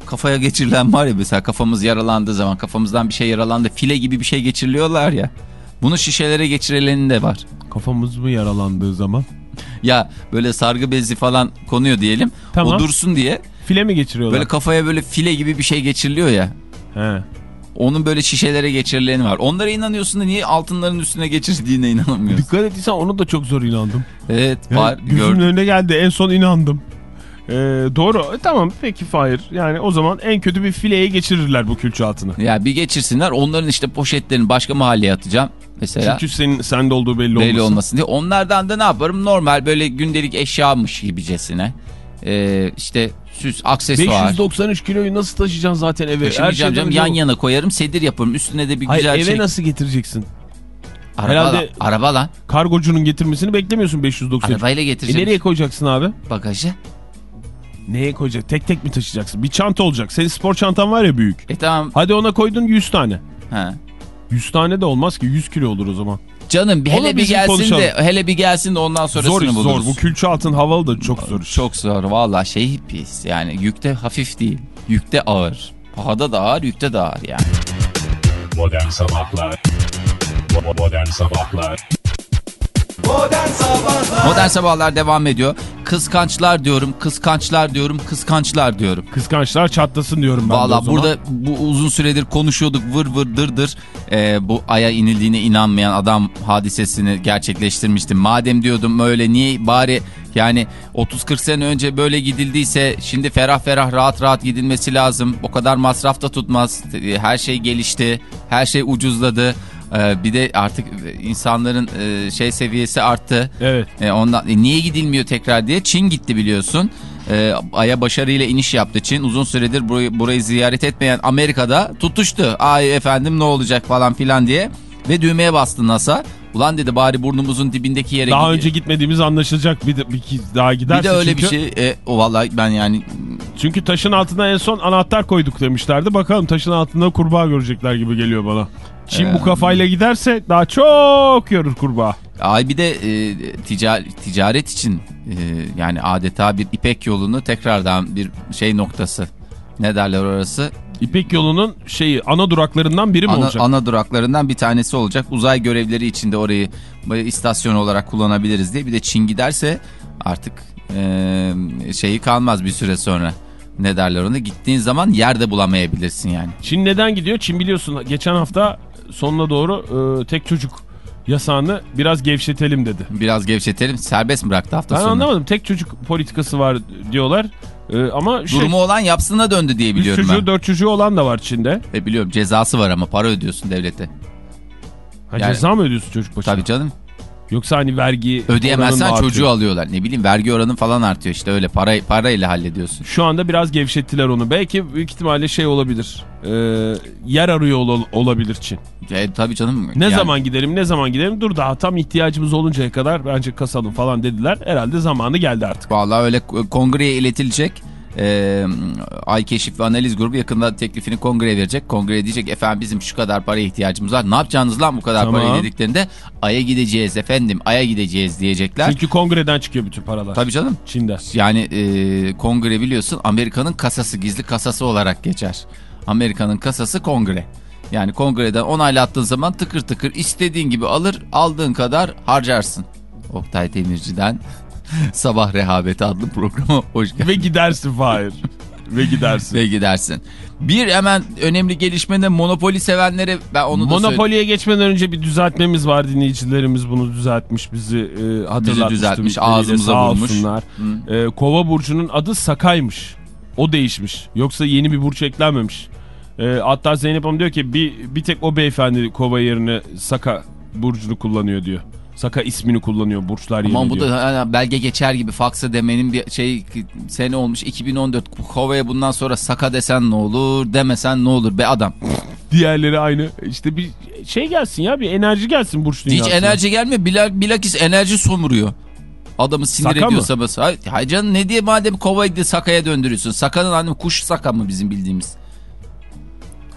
kafaya geçirilen var ya mesela kafamız yaralandığı zaman kafamızdan bir şey yaralandı file gibi bir şey geçiriliyorlar ya. Bunu şişelere geçirilenin de var. Kafamız mı yaralandığı zaman? Ya böyle sargı bezi falan konuyor diyelim. Tamam. O dursun diye File mi geçiriyorlar? böyle kafaya böyle file gibi bir şey geçiriliyor ya. He. Onun böyle şişelere geçirileni var. Onlara inanıyorsun da niye altınların üstüne geçirdiğine inanamıyorsun. Dikkat ettiysen onu da çok zor inandım. Evet Ya, var gözümün gördüm. önüne geldi en son inandım. Ee, doğru. E, tamam peki Fahir. Yani o zaman en kötü bir fileye geçirirler bu külçe altını. Ya bir geçirsinler onların işte poşetlerini başka mahalleye atacağım. Mesela Çünkü senin sende olduğu belli, belli olmasın. olmasın diye. Onlardan da ne yaparım? Normal böyle gündelik eşyamış gibicesine. Ee, işte süs, aksesuar. 593 kiloyu nasıl taşıyacaksın zaten eve? Taşımayacağım canım. Yan yana koyarım sedir yaparım. Üstüne de bir Hayır güzel eve şey. nasıl getireceksin? Araba, herhalde- lan, araba lan. Kargocunun getirmesini beklemiyorsun 593. Arabayla E getireceğim. nereye koyacaksın abi? Bagajı. Neye koyacak? Tek tek mi taşıyacaksın? Bir çanta olacak. Senin spor çantan var ya büyük. E tamam. Hadi ona koydun 100 tane. Ha. 100 tane de olmaz ki 100 kilo olur o zaman. Canım bir Onu hele bir gelsin konuşalım. de hele bir gelsin de ondan sonrasını Zor iş zor. buluruz. Bu külçe altın havalı da çok zor. Çok zor valla şey pis yani yükte hafif değil yükte ağır pahada da ağır yükte de ağır yani. Modern Sabahlar Modern Sabahlar Modern Sabahlar Modern Sabahlar devam ediyor. Kıskançlar diyorum, kıskançlar diyorum, kıskançlar diyorum. Kıskançlar çatlasın diyorum ben Valla burada bu uzun süredir konuşuyorduk vır vır dır dır. Ee, bu aya inildiğine inanmayan adam hadisesini gerçekleştirmiştim. Madem diyordum öyle niye bari Yani 30-40 sene önce böyle gidildiyse şimdi ferah ferah rahat rahat gidilmesi lazım. O kadar masraf da tutmaz. Her şey gelişti. Her şey ucuzladı. Ee, bir de artık insanların e, şey seviyesi arttı. Evet. E, ondan e, niye gidilmiyor tekrar diye Çin gitti biliyorsun. E, Ay'a başarıyla iniş yaptı Çin. Uzun süredir burayı, burayı ziyaret etmeyen Amerika'da tutuştu. Ay efendim ne olacak falan filan diye. Ve düğmeye bastı NASA. Ulan dedi bari burnumuzun dibindeki yere Daha gideyim. önce gitmediğimiz anlaşılacak bir, de, bir daha giderse. Bir de öyle çünkü, bir şey. E, o vallahi ben yani Çünkü taşın altına en son anahtar koyduk demişlerdi. Bakalım taşın altında kurbağa görecekler gibi geliyor bana. Çin Ee, bu kafayla giderse daha çok görür kurbağa. ay bir de e, ticari, ticaret için e, yani adeta bir ipek yolunu tekrardan bir şey noktası. Ne derler orası? İpek yolunun şeyi ana duraklarından biri mi ana, olacak? ana duraklarından bir tanesi olacak. Uzay görevleri için de orayı böyle istasyon olarak kullanabiliriz diye. Bir de Çin giderse artık e, şeyi kalmaz bir süre sonra. Ne derler ona? Gittiğin zaman yerde bulamayabilirsin yani. Çin neden gidiyor? Çin biliyorsun geçen hafta sonuna doğru e, tek çocuk yasağını biraz gevşetelim dedi. Biraz gevşetelim. Serbest mi bıraktı hafta Ben sonu? anlamadım. Tek çocuk politikası var diyorlar. E, ama şey, Durumu olan yapsına döndü diye biliyorum çocuğu ben. dört çocuğu olan da var Çin'de. E, biliyorum cezası var ama para ödüyorsun devlete. Ha, Yani- ceza mı ödüyorsun çocuk başına? Tabii canım. Yoksa hani vergi Ödeyemezsen oranı çocuğu alıyorlar. Ne bileyim vergi oranın falan artıyor işte öyle para parayla hallediyorsun. Şu anda biraz gevşettiler onu. Belki büyük ihtimalle şey olabilir. E, yer arıyor ol- olabilir Çin. E, tabii canım. Ne Yani- zaman gidelim ne zaman gidelim dur daha tam ihtiyacımız oluncaya kadar bence kasalım falan dediler. Herhalde zamanı geldi artık. Vallahi öyle kongreye iletilecek. Ee, Ay Keşif ve Analiz Grubu yakında teklifini kongreye verecek. Kongre diyecek efendim bizim şu kadar paraya ihtiyacımız var. Ne yapacaksınız lan bu kadar Tamam. parayı dediklerinde Ay'a gideceğiz efendim Ay'a gideceğiz diyecekler. Çünkü kongreden çıkıyor bütün paralar. Tabii canım. Çin'de. Yani e, kongre biliyorsun Amerika'nın kasası gizli kasası olarak geçer. Amerika'nın kasası kongre. Yani kongreden onaylattığın zaman tıkır tıkır istediğin gibi alır aldığın kadar harcarsın. Oktay Demirci'den [laughs] Sabah Rehaveti adlı programa hoş geldin. Ve gidersin Fahir. Ve gidersin. Ve gidersin. Bir hemen önemli gelişmede Monopoly sevenlere ben onu da. Monopoly'ye geçmeden önce bir düzeltmemiz var. Dinleyicilerimiz bunu düzeltmiş. Bizi e, hatırlatmış. düzeltmiş, tweetleriyle. ağzımıza vurmuş. E, Kova burcunun adı Sakay'mış. O değişmiş. Yoksa yeni bir burç eklenmemiş. E, hatta Zeynep Hanım diyor ki bir, bir tek o beyefendi Kova yerine Saka burcunu kullanıyor diyor. Saka ismini kullanıyor burçlar yerine Aman bu diyor. da hani belge geçer gibi faksa demenin bir şey sene olmuş 2014 Kova'ya bundan sonra saka desen ne olur demesen ne olur be adam. Diğerleri aynı. İşte bir şey gelsin ya bir enerji gelsin burç Hiç dünyasına. enerji gelmiyor bila- bilakis enerji somuruyor. Adamı sinir Saka mı? ediyorsa bas. Hay, hay canım ne diye madem kovayı da sakaya döndürüyorsun. Sakanın hani kuş saka mı bizim bildiğimiz?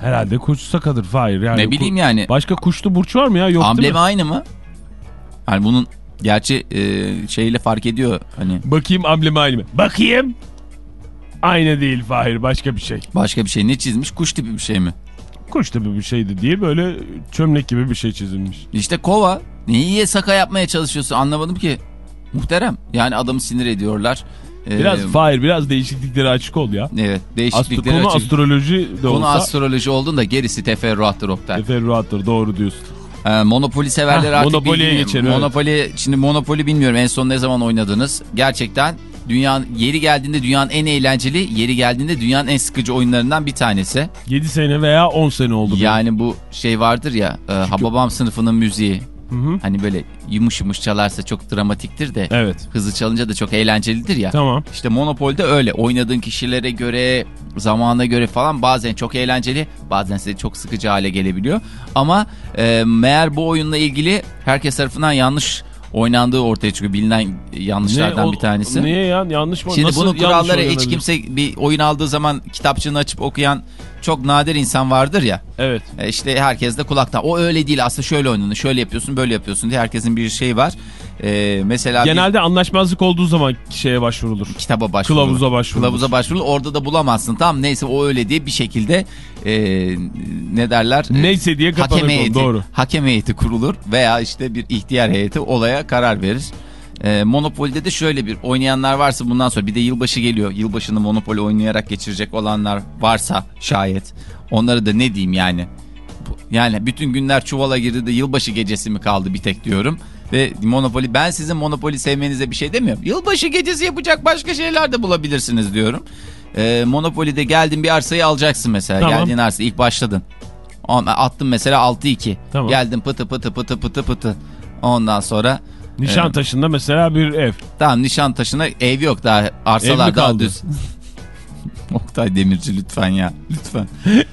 Herhalde kuş sakadır. Hayır yani. ne bileyim yani. Başka kuşlu burç var mı ya? Yok değil Amblemi mi? aynı mı? Hani bunun gerçi e, şeyle fark ediyor hani Bakayım amblemi aynı mı? Bakayım. Aynı değil Fahir başka bir şey. başka bir şey ne çizmiş kuş tipi bir şey mi? Kuş tabii bir şeydi değil böyle çömlek gibi bir şey çizilmiş. İşte kova. Niye saka yapmaya çalışıyorsun anlamadım ki. Muhterem. Yani adamı sinir ediyorlar. Ee, Biraz Fahir biraz değişikliklere açık ol ya. Evet Astro, değişiklikleri konu açık. astroloji de Konu olsa astroloji olduğunda gerisi teferruattır Oktay. teferruattır doğru diyorsun. Ee, Monopoly severler artık Monopoly'ye geçelim, evet. Monopoly, şimdi Monopoly bilmiyorum en son ne zaman oynadınız. Gerçekten dünyanın yeri geldiğinde dünyanın en eğlenceli, yeri geldiğinde dünyanın en sıkıcı oyunlarından bir tanesi. 7 sene veya 10 sene oldu. Yani bu şey vardır ya, e, Hababam sınıfının müziği. Hani böyle yumuş yumuş çalarsa çok dramatiktir de Evet. hızlı çalınca da çok eğlencelidir ya. Tamam. İşte Monopol'de öyle. Oynadığın kişilere göre, zamana göre falan bazen çok eğlenceli, bazen size çok sıkıcı hale gelebiliyor. Ama e, meğer bu oyunla ilgili herkes tarafından yanlış oynandığı ortaya çıkıyor. Bilinen yanlışlardan Ne o- bir tanesi. Niye ya yanlış mı? Şimdi Nasıl bunun kuralları hiç kimse bir oyun aldığı zaman kitapçığını açıp okuyan çok nadir insan vardır ya. Evet. E işte herkes de kulaktan. O öyle değil aslında şöyle oynanır, şöyle yapıyorsun, böyle yapıyorsun diye herkesin bir şeyi var. E, mesela bir- Genelde anlaşmazlık olduğu zaman şeye başvurulur. kitaba başvurulur. Kılavuza başvurulur. Kılavuza başvurulur. Orada da bulamazsın. Tamam neyse o öyle diye bir şekilde e, ne derler? E, Neyse diye kapanır hakem heyeti, doğru. Hakem heyeti kurulur veya işte bir ihtiyar heyeti olaya karar verir. E, Monopoly'de de şöyle bir oynayanlar varsa bundan sonra bir de yılbaşı geliyor. Yılbaşını Monopoly oynayarak geçirecek olanlar varsa şayet. Onları da ne diyeyim yani. Yani bütün günler çuvala girdi de yılbaşı gecesi mi kaldı bir tek diyorum. Ve Monopoly ben sizin Monopoly sevmenize bir şey demiyorum. Yılbaşı gecesi yapacak başka şeyler de bulabilirsiniz diyorum. Ee, Monopoly'de geldin bir arsayı alacaksın mesela. Tamam. Geldiğin arsa ilk başladın. Attın mesela 6-2. Tamam. Geldin pıtı pıtı pıtı pıtı pıtı. Ondan sonra Nişantaşı'nda mesela bir ev. tamam Nişantaşı'na ev yok daha arsalar daha düz. [laughs] Oktay Demirci lütfen ya lütfen.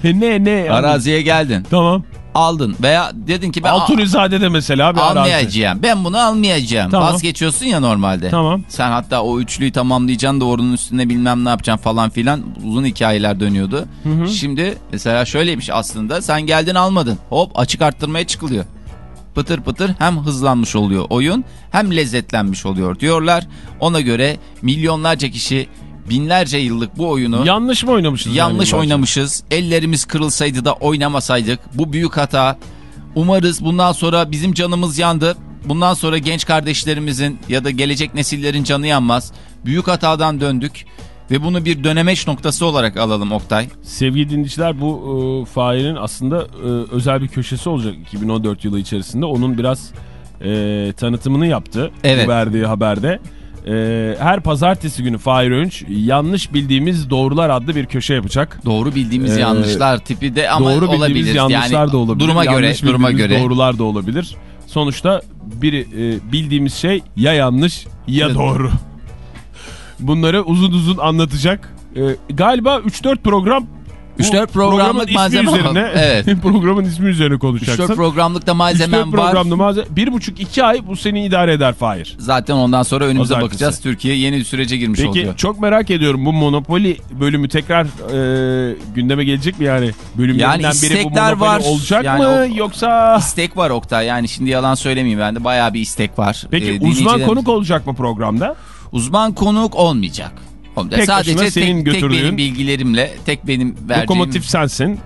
E [laughs] ne ne? Araziye geldin Tamam. Aldın veya dedin ki ben Altunizade'de mesela bir arazi. almayacağım. Ben bunu almayacağım. Tamam. Vazgeçiyorsun ya normalde. Tamam. Sen hatta o üçlüyü tamamlayacaksın da oranın üstüne bilmem ne yapacaksın falan filan. Uzun hikayeler dönüyordu. Şimdi mesela şöyleymiş aslında. Sen geldin almadın. Hop açık arttırmaya çıkılıyor. Pıtır pıtır hem hızlanmış oluyor oyun hem lezzetlenmiş oluyor diyorlar. Ona göre milyonlarca kişi binlerce yıllık bu oyunu Yanlış mı oynamışız? Yanlış yani oynamışız. Ellerimiz kırılsaydı da oynamasaydık. Bu büyük hata. Umarız bundan sonra bizim canımız yandı. Bundan sonra genç kardeşlerimizin ya da gelecek nesillerin canı yanmaz. Büyük hatadan döndük. Ve bunu bir dönemeç noktası olarak alalım Oktay. Sevgili dinleyiciler bu e, Fahir'in aslında e, özel bir köşesi olacak 2014 yılı içerisinde. Onun biraz e, tanıtımını yaptı Evet. verdiği haberde. E, her pazartesi günü Fahir Öğünç yanlış bildiğimiz doğrular adlı bir köşe yapacak. Doğru bildiğimiz Ee, yanlışlar tipi de ama Doğru bildiğimiz olabilir. yanlışlar yani, da olabilir. Duruma göre, Yanlış duruma bildiğimiz göre. doğrular da olabilir. Sonuçta biri e, bildiğimiz şey ya yanlış ya Evet. doğru. Bunları uzun uzun anlatacak. E, galiba 3-4 program 3-4 programlık malzeme üzerine, [laughs] Evet. [laughs] programın ismi üzerine konuşacaksın. 3-4 programlıkta 3-4 malzemem var. programda malzeme. 1,5-2 ay bu seni idare eder Fahir. Zaten ondan sonra önümüze Pazartesi. bakacağız. Türkiye yeni bir sürece girmiş Peki oluyor. çok merak ediyorum bu Monopoly bölümü tekrar e, gündeme gelecek mi yani? Bölümlerinden Yani biri bu Monopoly var. olacak Yani mı o- yoksa... İstek var Oktay. Yani şimdi yalan söylemeyeyim ben de. Bayağı bir istek var. Peki Ee, uzman konuk olacak mı programda? Uzman konuk olmayacak. Olmayacak. Tek Sadece başına senin tek, tek benim bilgilerimle, tek benim verdiğim Lokomotif sensin.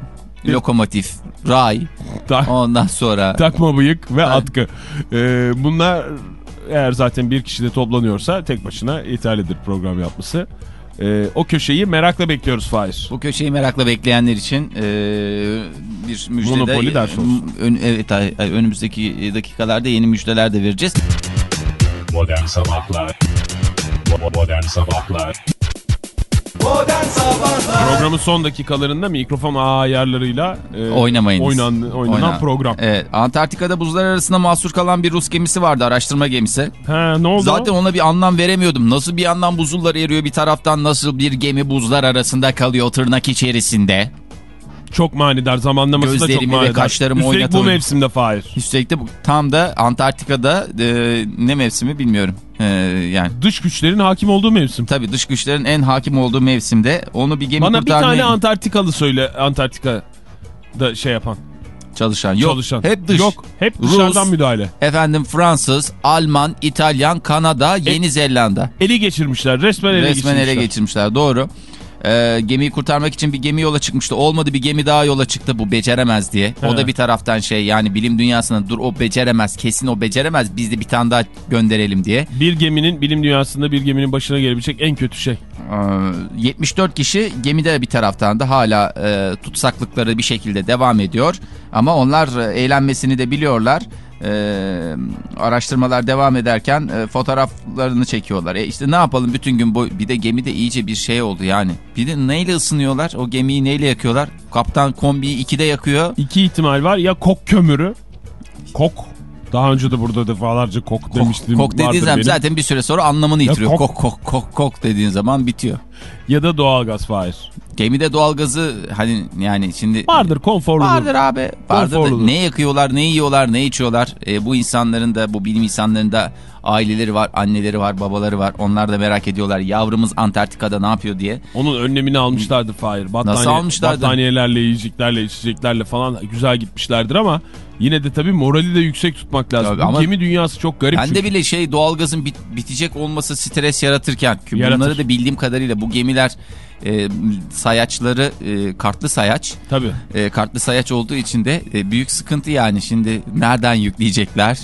lokomotif, ray, Ta- ondan sonra takma bıyık ve Ha. atkı. Ee, bunlar eğer zaten bir kişi de toplanıyorsa tek başına yeterlidir program yapması. Ee, o köşeyi merakla bekliyoruz Fahir. bu köşeyi merakla bekleyenler için e, bir müjde Monopoli de ders olsun. ön- evet önümüzdeki dakikalarda yeni müjdeler de vereceğiz. Modern Sabahlar Modern Sabahlar Modern Sabahlar Programın son dakikalarında mikrofon ayarlarıyla e, Oynamayınız. oynan- oynanan Oyna- program. Evet, Antarktika'da buzlar arasında mahsur kalan bir Rus gemisi vardı, araştırma gemisi. Ha, ne oldu? Zaten ona bir anlam veremiyordum. Nasıl bir yandan buzullar eriyor bir taraftan nasıl bir gemi buzlar arasında kalıyor tırnak içerisinde. Çok manidar zamanlaması da çok Gözlerimi ve manidar. kaşlarımı Üstelik bu oynatalım. mevsimde Fahir. Üstelik de bu- tam da Antarktika'da e, ne mevsimi bilmiyorum. E, yani Dış güçlerin hakim olduğu mevsim. tabii dış güçlerin en hakim olduğu mevsimde onu bir gemi Bana bir kurtarmaya tane Antarktikalı söyle Antarktika'da şey yapan. çalışan. Yok çalışan. hep dış. Yok hep Rus. dışarıdan müdahale. Efendim Fransız, Alman, İtalyan, Kanada, Yeni Zelanda. Eli geçirmişler resmen ele Resmen geçirmişler. ele geçirmişler doğru. Ee, gemiyi kurtarmak için bir gemi yola çıkmıştı. Olmadı bir gemi daha yola çıktı bu beceremez diye. O He. da bir taraftan şey yani bilim dünyasına dur o beceremez kesin o beceremez biz de bir tane daha gönderelim diye. Bir geminin bilim dünyasında bir geminin başına gelebilecek en kötü şey. Ee, 74 kişi gemide bir taraftan da hala e, tutsaklıkları bir şekilde devam ediyor. Ama onlar e, eğlenmesini de biliyorlar. Ee, araştırmalar devam ederken e, fotoğraflarını çekiyorlar. E işte ne yapalım bütün gün boy bir de gemide iyice bir şey oldu yani. Bir de neyle ısınıyorlar? O gemiyi neyle yakıyorlar? Kaptan kombiyi 2'de yakıyor. İki ihtimal var ya kok kömürü. Kok. Daha önce de burada defalarca kok, Kok, demiştim. kok dediğin zaman benim. zaten bir süre sonra anlamını yitiriyor. kok- Kok kok kok kok dediğin zaman bitiyor. Ya da doğalgaz Fahir. Gemide doğalgazı hani yani şimdi Vardır konforlu. Vardır abi. Vardır ne yakıyorlar, ne yiyorlar, ne içiyorlar. E, bu insanların da, bu bilim insanların da aileleri var, anneleri var, babaları var. Onlar da merak ediyorlar. Yavrumuz Antarktika'da ne yapıyor diye. Onun önlemini almışlardır Fahir. Battaniye, almışlardı? Battaniyelerle, yiyeceklerle, içeceklerle falan güzel gitmişlerdir ama yine de tabii morali de yüksek tutmak lazım. Tabii Bu ama- gemi dünyası çok garip. Ben çünkü. de bile şey doğalgazın bit- bitecek olması stres yaratırken ki Yaratır. bunları da bildiğim kadarıyla bu gemiler e, sayaçları e, kartlı sayaç Tabii. e, kartlı sayaç olduğu için de e, büyük sıkıntı yani şimdi nereden yükleyecekler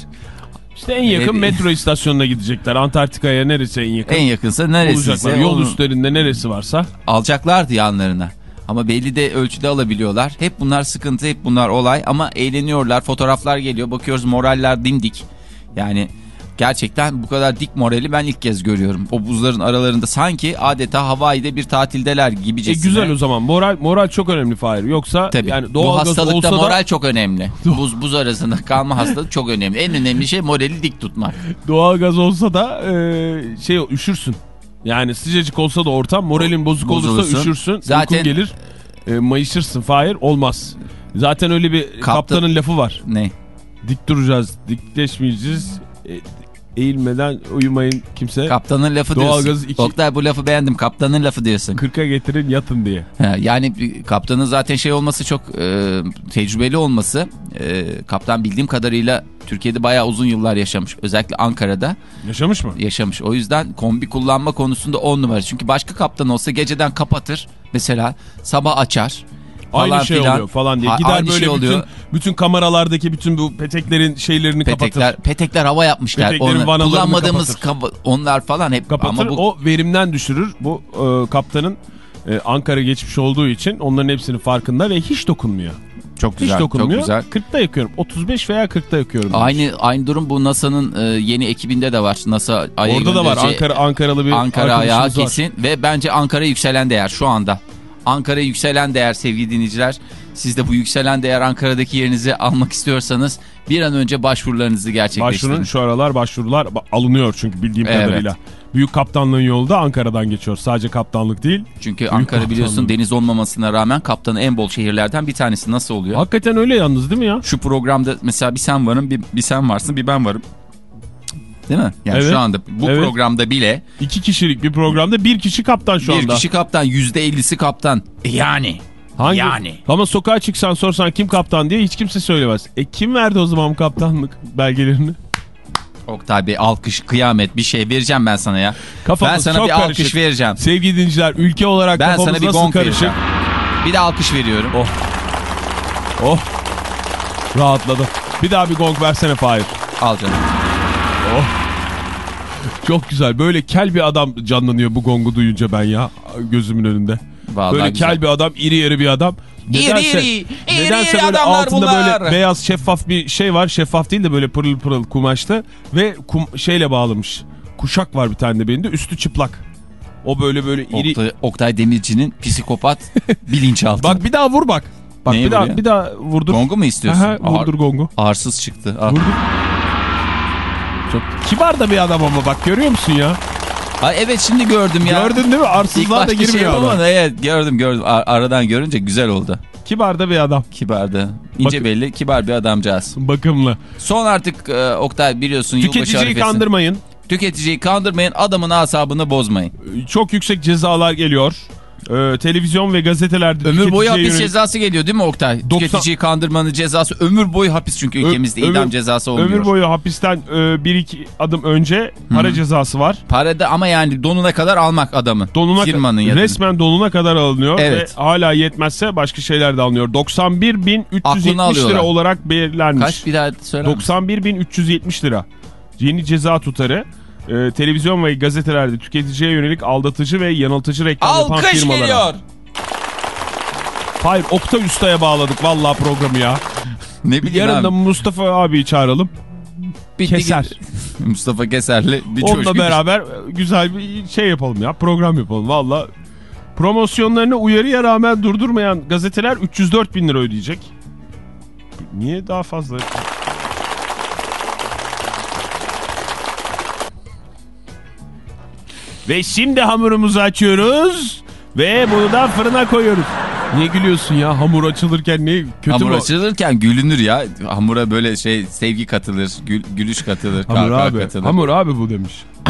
İşte en yakın metro istasyonuna gidecekler. Antarktika'ya neresi en yakın? en yakınsa neresi. Yol üstlerinde neresi varsa. alacaklardı yanlarına. Ama belli de ölçüde alabiliyorlar. Hep bunlar sıkıntı, hep bunlar olay ama eğleniyorlar. Fotoğraflar geliyor. Bakıyoruz moraller dimdik. Yani gerçekten bu kadar dik morali ben ilk kez görüyorum. O buzların aralarında sanki adeta Hawaii'de bir tatildeler E gibicesine. güzel o zaman. Moral moral çok önemli Fahir. Yoksa Tabii. yani bu doğalgaz hastalıkta olsa moral da çok önemli. [laughs] Buz buz arasında kalma hastalık çok önemli. En önemli şey morali dik tutmak. [laughs] doğalgaz olsa da e, şey üşürsün. Yani sıcacık olsa da ortam moralin bozuk Bozulursun. olursa üşürsün. Zaten- Zaten gelir. E, mayışırsın Fahir olmaz. Zaten öyle bir Kaptan- kaptanın lafı var. Ne? Dik duracağız, dikleşmeyeceğiz. E, eğilmeden uyumayın kimse. Kaptanın lafı Doğalgaz diyorsun. iki- Oktay bu lafı beğendim. Kaptanın lafı diyorsun. 40'a getirin yatın diye. Ha, yani kaptanın zaten şey olması çok e, tecrübeli olması. E, kaptan bildiğim kadarıyla Türkiye'de bayağı uzun yıllar yaşamış. Özellikle Ankara'da Yaşamış mı? yaşamış. O yüzden kombi kullanma konusunda on numara. Çünkü başka kaptan olsa geceden kapatır. Mesela sabah açar. Falan Aynı şey filan. oluyor falan diye. Gider aynı böyle şey bütün, oluyor. bütün kameralardaki bütün bu peteklerin şeylerini Petekler, kapatır. petekler hava yapmışlar. Peteklerin vanalarını kullanmadığımız onlar falan hep Kapatır ama bu o verimden düşürür. Bu e, kaptanın e, Ankara geçmiş olduğu için onların hepsinin farkında ve hiç dokunmuyor. çok güzel. hiç dokunmuyor. Çok güzel. 40'ta yakıyorum. 35 veya 40'ta yakıyorum. Aynı aynı durum bu NASA'nın e, yeni ekibinde de var. NASA Ay'a Orada da var Ankara Ankaralı bir Ankara ayağı arkadaşımız var. kesin ve bence Ankara yükselen değer şu anda. Ankara yükselen değer sevgili dinleyiciler. Siz de bu yükselen değer Ankara'daki yerinizi almak istiyorsanız bir an önce başvurularınızı gerçekleştirin. Başvurun şu aralar başvurular ba- alınıyor çünkü bildiğim Evet. kadarıyla. Büyük kaptanlığın yolu da Ankara'dan geçiyor. Sadece kaptanlık değil. Çünkü Ankara biliyorsun kaptanlığı. deniz olmamasına rağmen kaptanı en bol şehirlerden bir tanesi nasıl oluyor? Hakikaten öyle yalnız değil mi ya? Şu programda mesela bir sen varım bir, bir sen varsın bir ben varım. Değil mi? Yani Evet. şu anda bu Evet. programda bile İki kişilik bir programda bir kişi kaptan şu bir anda. kişi kaptan yüzde ellisi kaptan. E Yani. Hangi? Yani. Ama sokağa çıksan sorsan kim kaptan diye hiç kimse söylemez. E kim verdi o zaman kaptanlık belgelerini? Oktay Bey alkış kıyamet bir şey vereceğim ben sana ya. Kafamız ben sana çok bir karışık. alkış vereceğim. Sevgili dinleyiciler ülke olarak Ben kafamız sana bir nasıl gong karışık? vereceğim. Bir de alkış veriyorum. Oh. Oh. Rahatladım. Bir daha bir gong versene Fahir. Al canım. Çok güzel. Böyle kel bir adam canlanıyor bu gongu duyunca ben ya gözümün önünde. Vallahi böyle güzel. kel bir adam, iri yarı bir adam. Nedense, iri, iri nedense böyle adamlar altında bunlar. böyle beyaz şeffaf bir şey var. Şeffaf değil de böyle pırıl pırıl kumaşlı ve kum, şeyle bağlamış. Kuşak var bir tane de benim de üstü çıplak. O böyle böyle iri. Oktay, Oktay Demirci'nin psikopat [laughs] bilinçaltı. Bak bir daha vur bak. Bak Neye bir daha bir daha vurdur. Gongu mu istiyorsun? Aha, vurdur Ağır- gongu. Arsız çıktı. Ah. Vurdur. Çok kibar da bir adam ama bak görüyor musun ya? Ay evet şimdi gördüm ya. Gördün değil mi? Arsızlığa da şey girmiyor adam. yapamadım. Evet gördüm gördüm. Ar- aradan görünce güzel oldu. Kibar da bir adam. Kibardı. İnce Bak- belli kibar bir adamcağız. Bakımlı. Son artık e, Oktay biliyorsun Tüketiciyi kandırmayın. Tüketiciyi kandırmayın adamın asabını bozmayın. Çok yüksek cezalar geliyor. Ee, televizyon ve gazetelerde Ömür boyu hapis yönelik- cezası geliyor değil mi Oktay? Tüketiciyi kandırmanın cezası ömür boyu hapis çünkü Ö- ülkemizde ömür- idam cezası olmuyor. Ömür boyu hapisten e, bir iki adım önce para cezası var. Parada ama yani donuna kadar almak adamın. Donuna Firmanın ya da- resmen donuna kadar alınıyor Evet. ve hala yetmezse başka şeyler de alınıyor. 91.370 Aklını alıyorlar. lira olarak belirlenmiş. Kaç bir daha söyler misin? 91.370 lira. Yeni ceza tutarı. E, televizyon ve gazetelerde tüketiciye yönelik aldatıcı ve yanıltıcı reklam yapan Alkış firmalara. geliyor. Hayır Oktay Usta'ya bağladık vallahi programı ya. Ne bileyim Yarın abi. da Mustafa abiyi çağıralım. Bitti Keser. [laughs] Mustafa Keser'le bir Onunla coşku. beraber güzel bir şey yapalım ya. Program yapalım valla. Promosyonlarını uyarıya rağmen durdurmayan gazeteler 304 bin lira ödeyecek. Niye daha fazla? Ve şimdi hamurumuzu açıyoruz. Ve bunu da fırına koyuyoruz. Niye gülüyorsun ya? Hamur açılırken ne kötü Hamur mü? açılırken gülünür ya. Hamura böyle şey sevgi katılır, gül- gülüş katılır, Hamur kahkaha abi. katılır. Hamur abi bu demiş. [clears throat]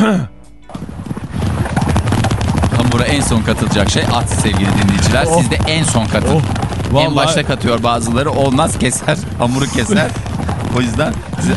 Hamura en son katılacak şey at sevgili dinleyiciler. Oh. Siz de en son katın. Oh. En başta katıyor bazıları. Olmaz keser. Hamuru keser. [laughs] o yüzden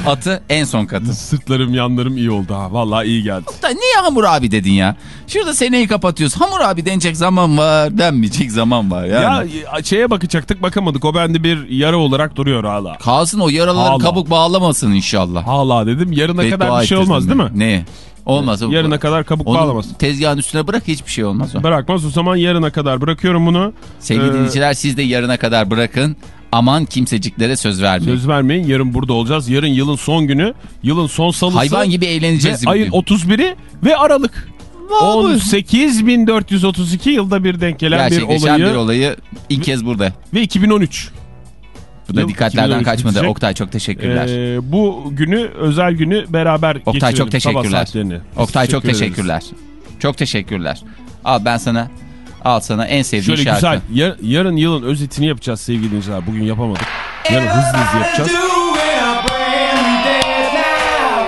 atı en son katın. Sırtlarım yanlarım iyi oldu ha. Vallahi iyi geldi. Da niye Hamur abi dedin ya? Şurada seneyi kapatıyoruz. Hamur abi denecek zaman var, denmeyecek zaman var. Yani. Ya şeye bakacaktık bakamadık. O bende bir yara olarak duruyor hala. Kalsın o yaraları Hala. kabuk bağlamasın inşallah. Hala dedim. Yarına Beddua kadar bir şey olmaz ben. değil mi? Ne? Olmaz. Yarına kadar kabuk Onu bağlamaz. tezgahın üstüne bırak hiçbir şey olmaz o. Bırakmaz o zaman yarına kadar bırakıyorum bunu. Sevgili Ee, dinleyiciler siz de yarına kadar bırakın. Aman kimseciklere söz vermeyin. Söz vermeyin yarın burada olacağız. Yarın yılın son günü. Yılın son salısı. Hayvan gibi eğleneceğiz Ve ayın bugün. 31'i ve Aralık. 18.432 yılda bir denk gelen bir olayı bir olayı ilk kez burada. ve 2013. Bu da Yıl dikkatlerden 2013 kaçmadı. bitecek. Oktay çok teşekkürler. Ee, bu günü özel günü beraber Oktay geçirelim. çok teşekkürler. Oktay çok Teşekkür ederiz. teşekkürler. Çok teşekkürler. Al ben sana al sana en sevdiğin Şöyle şarkı. güzel yar- yarın yılın özetini yapacağız sevgili dinleyiciler. Bugün yapamadık. Yarın hızlı hızlı yapacağız.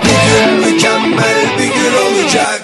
Bugün mükemmel bir gün olacak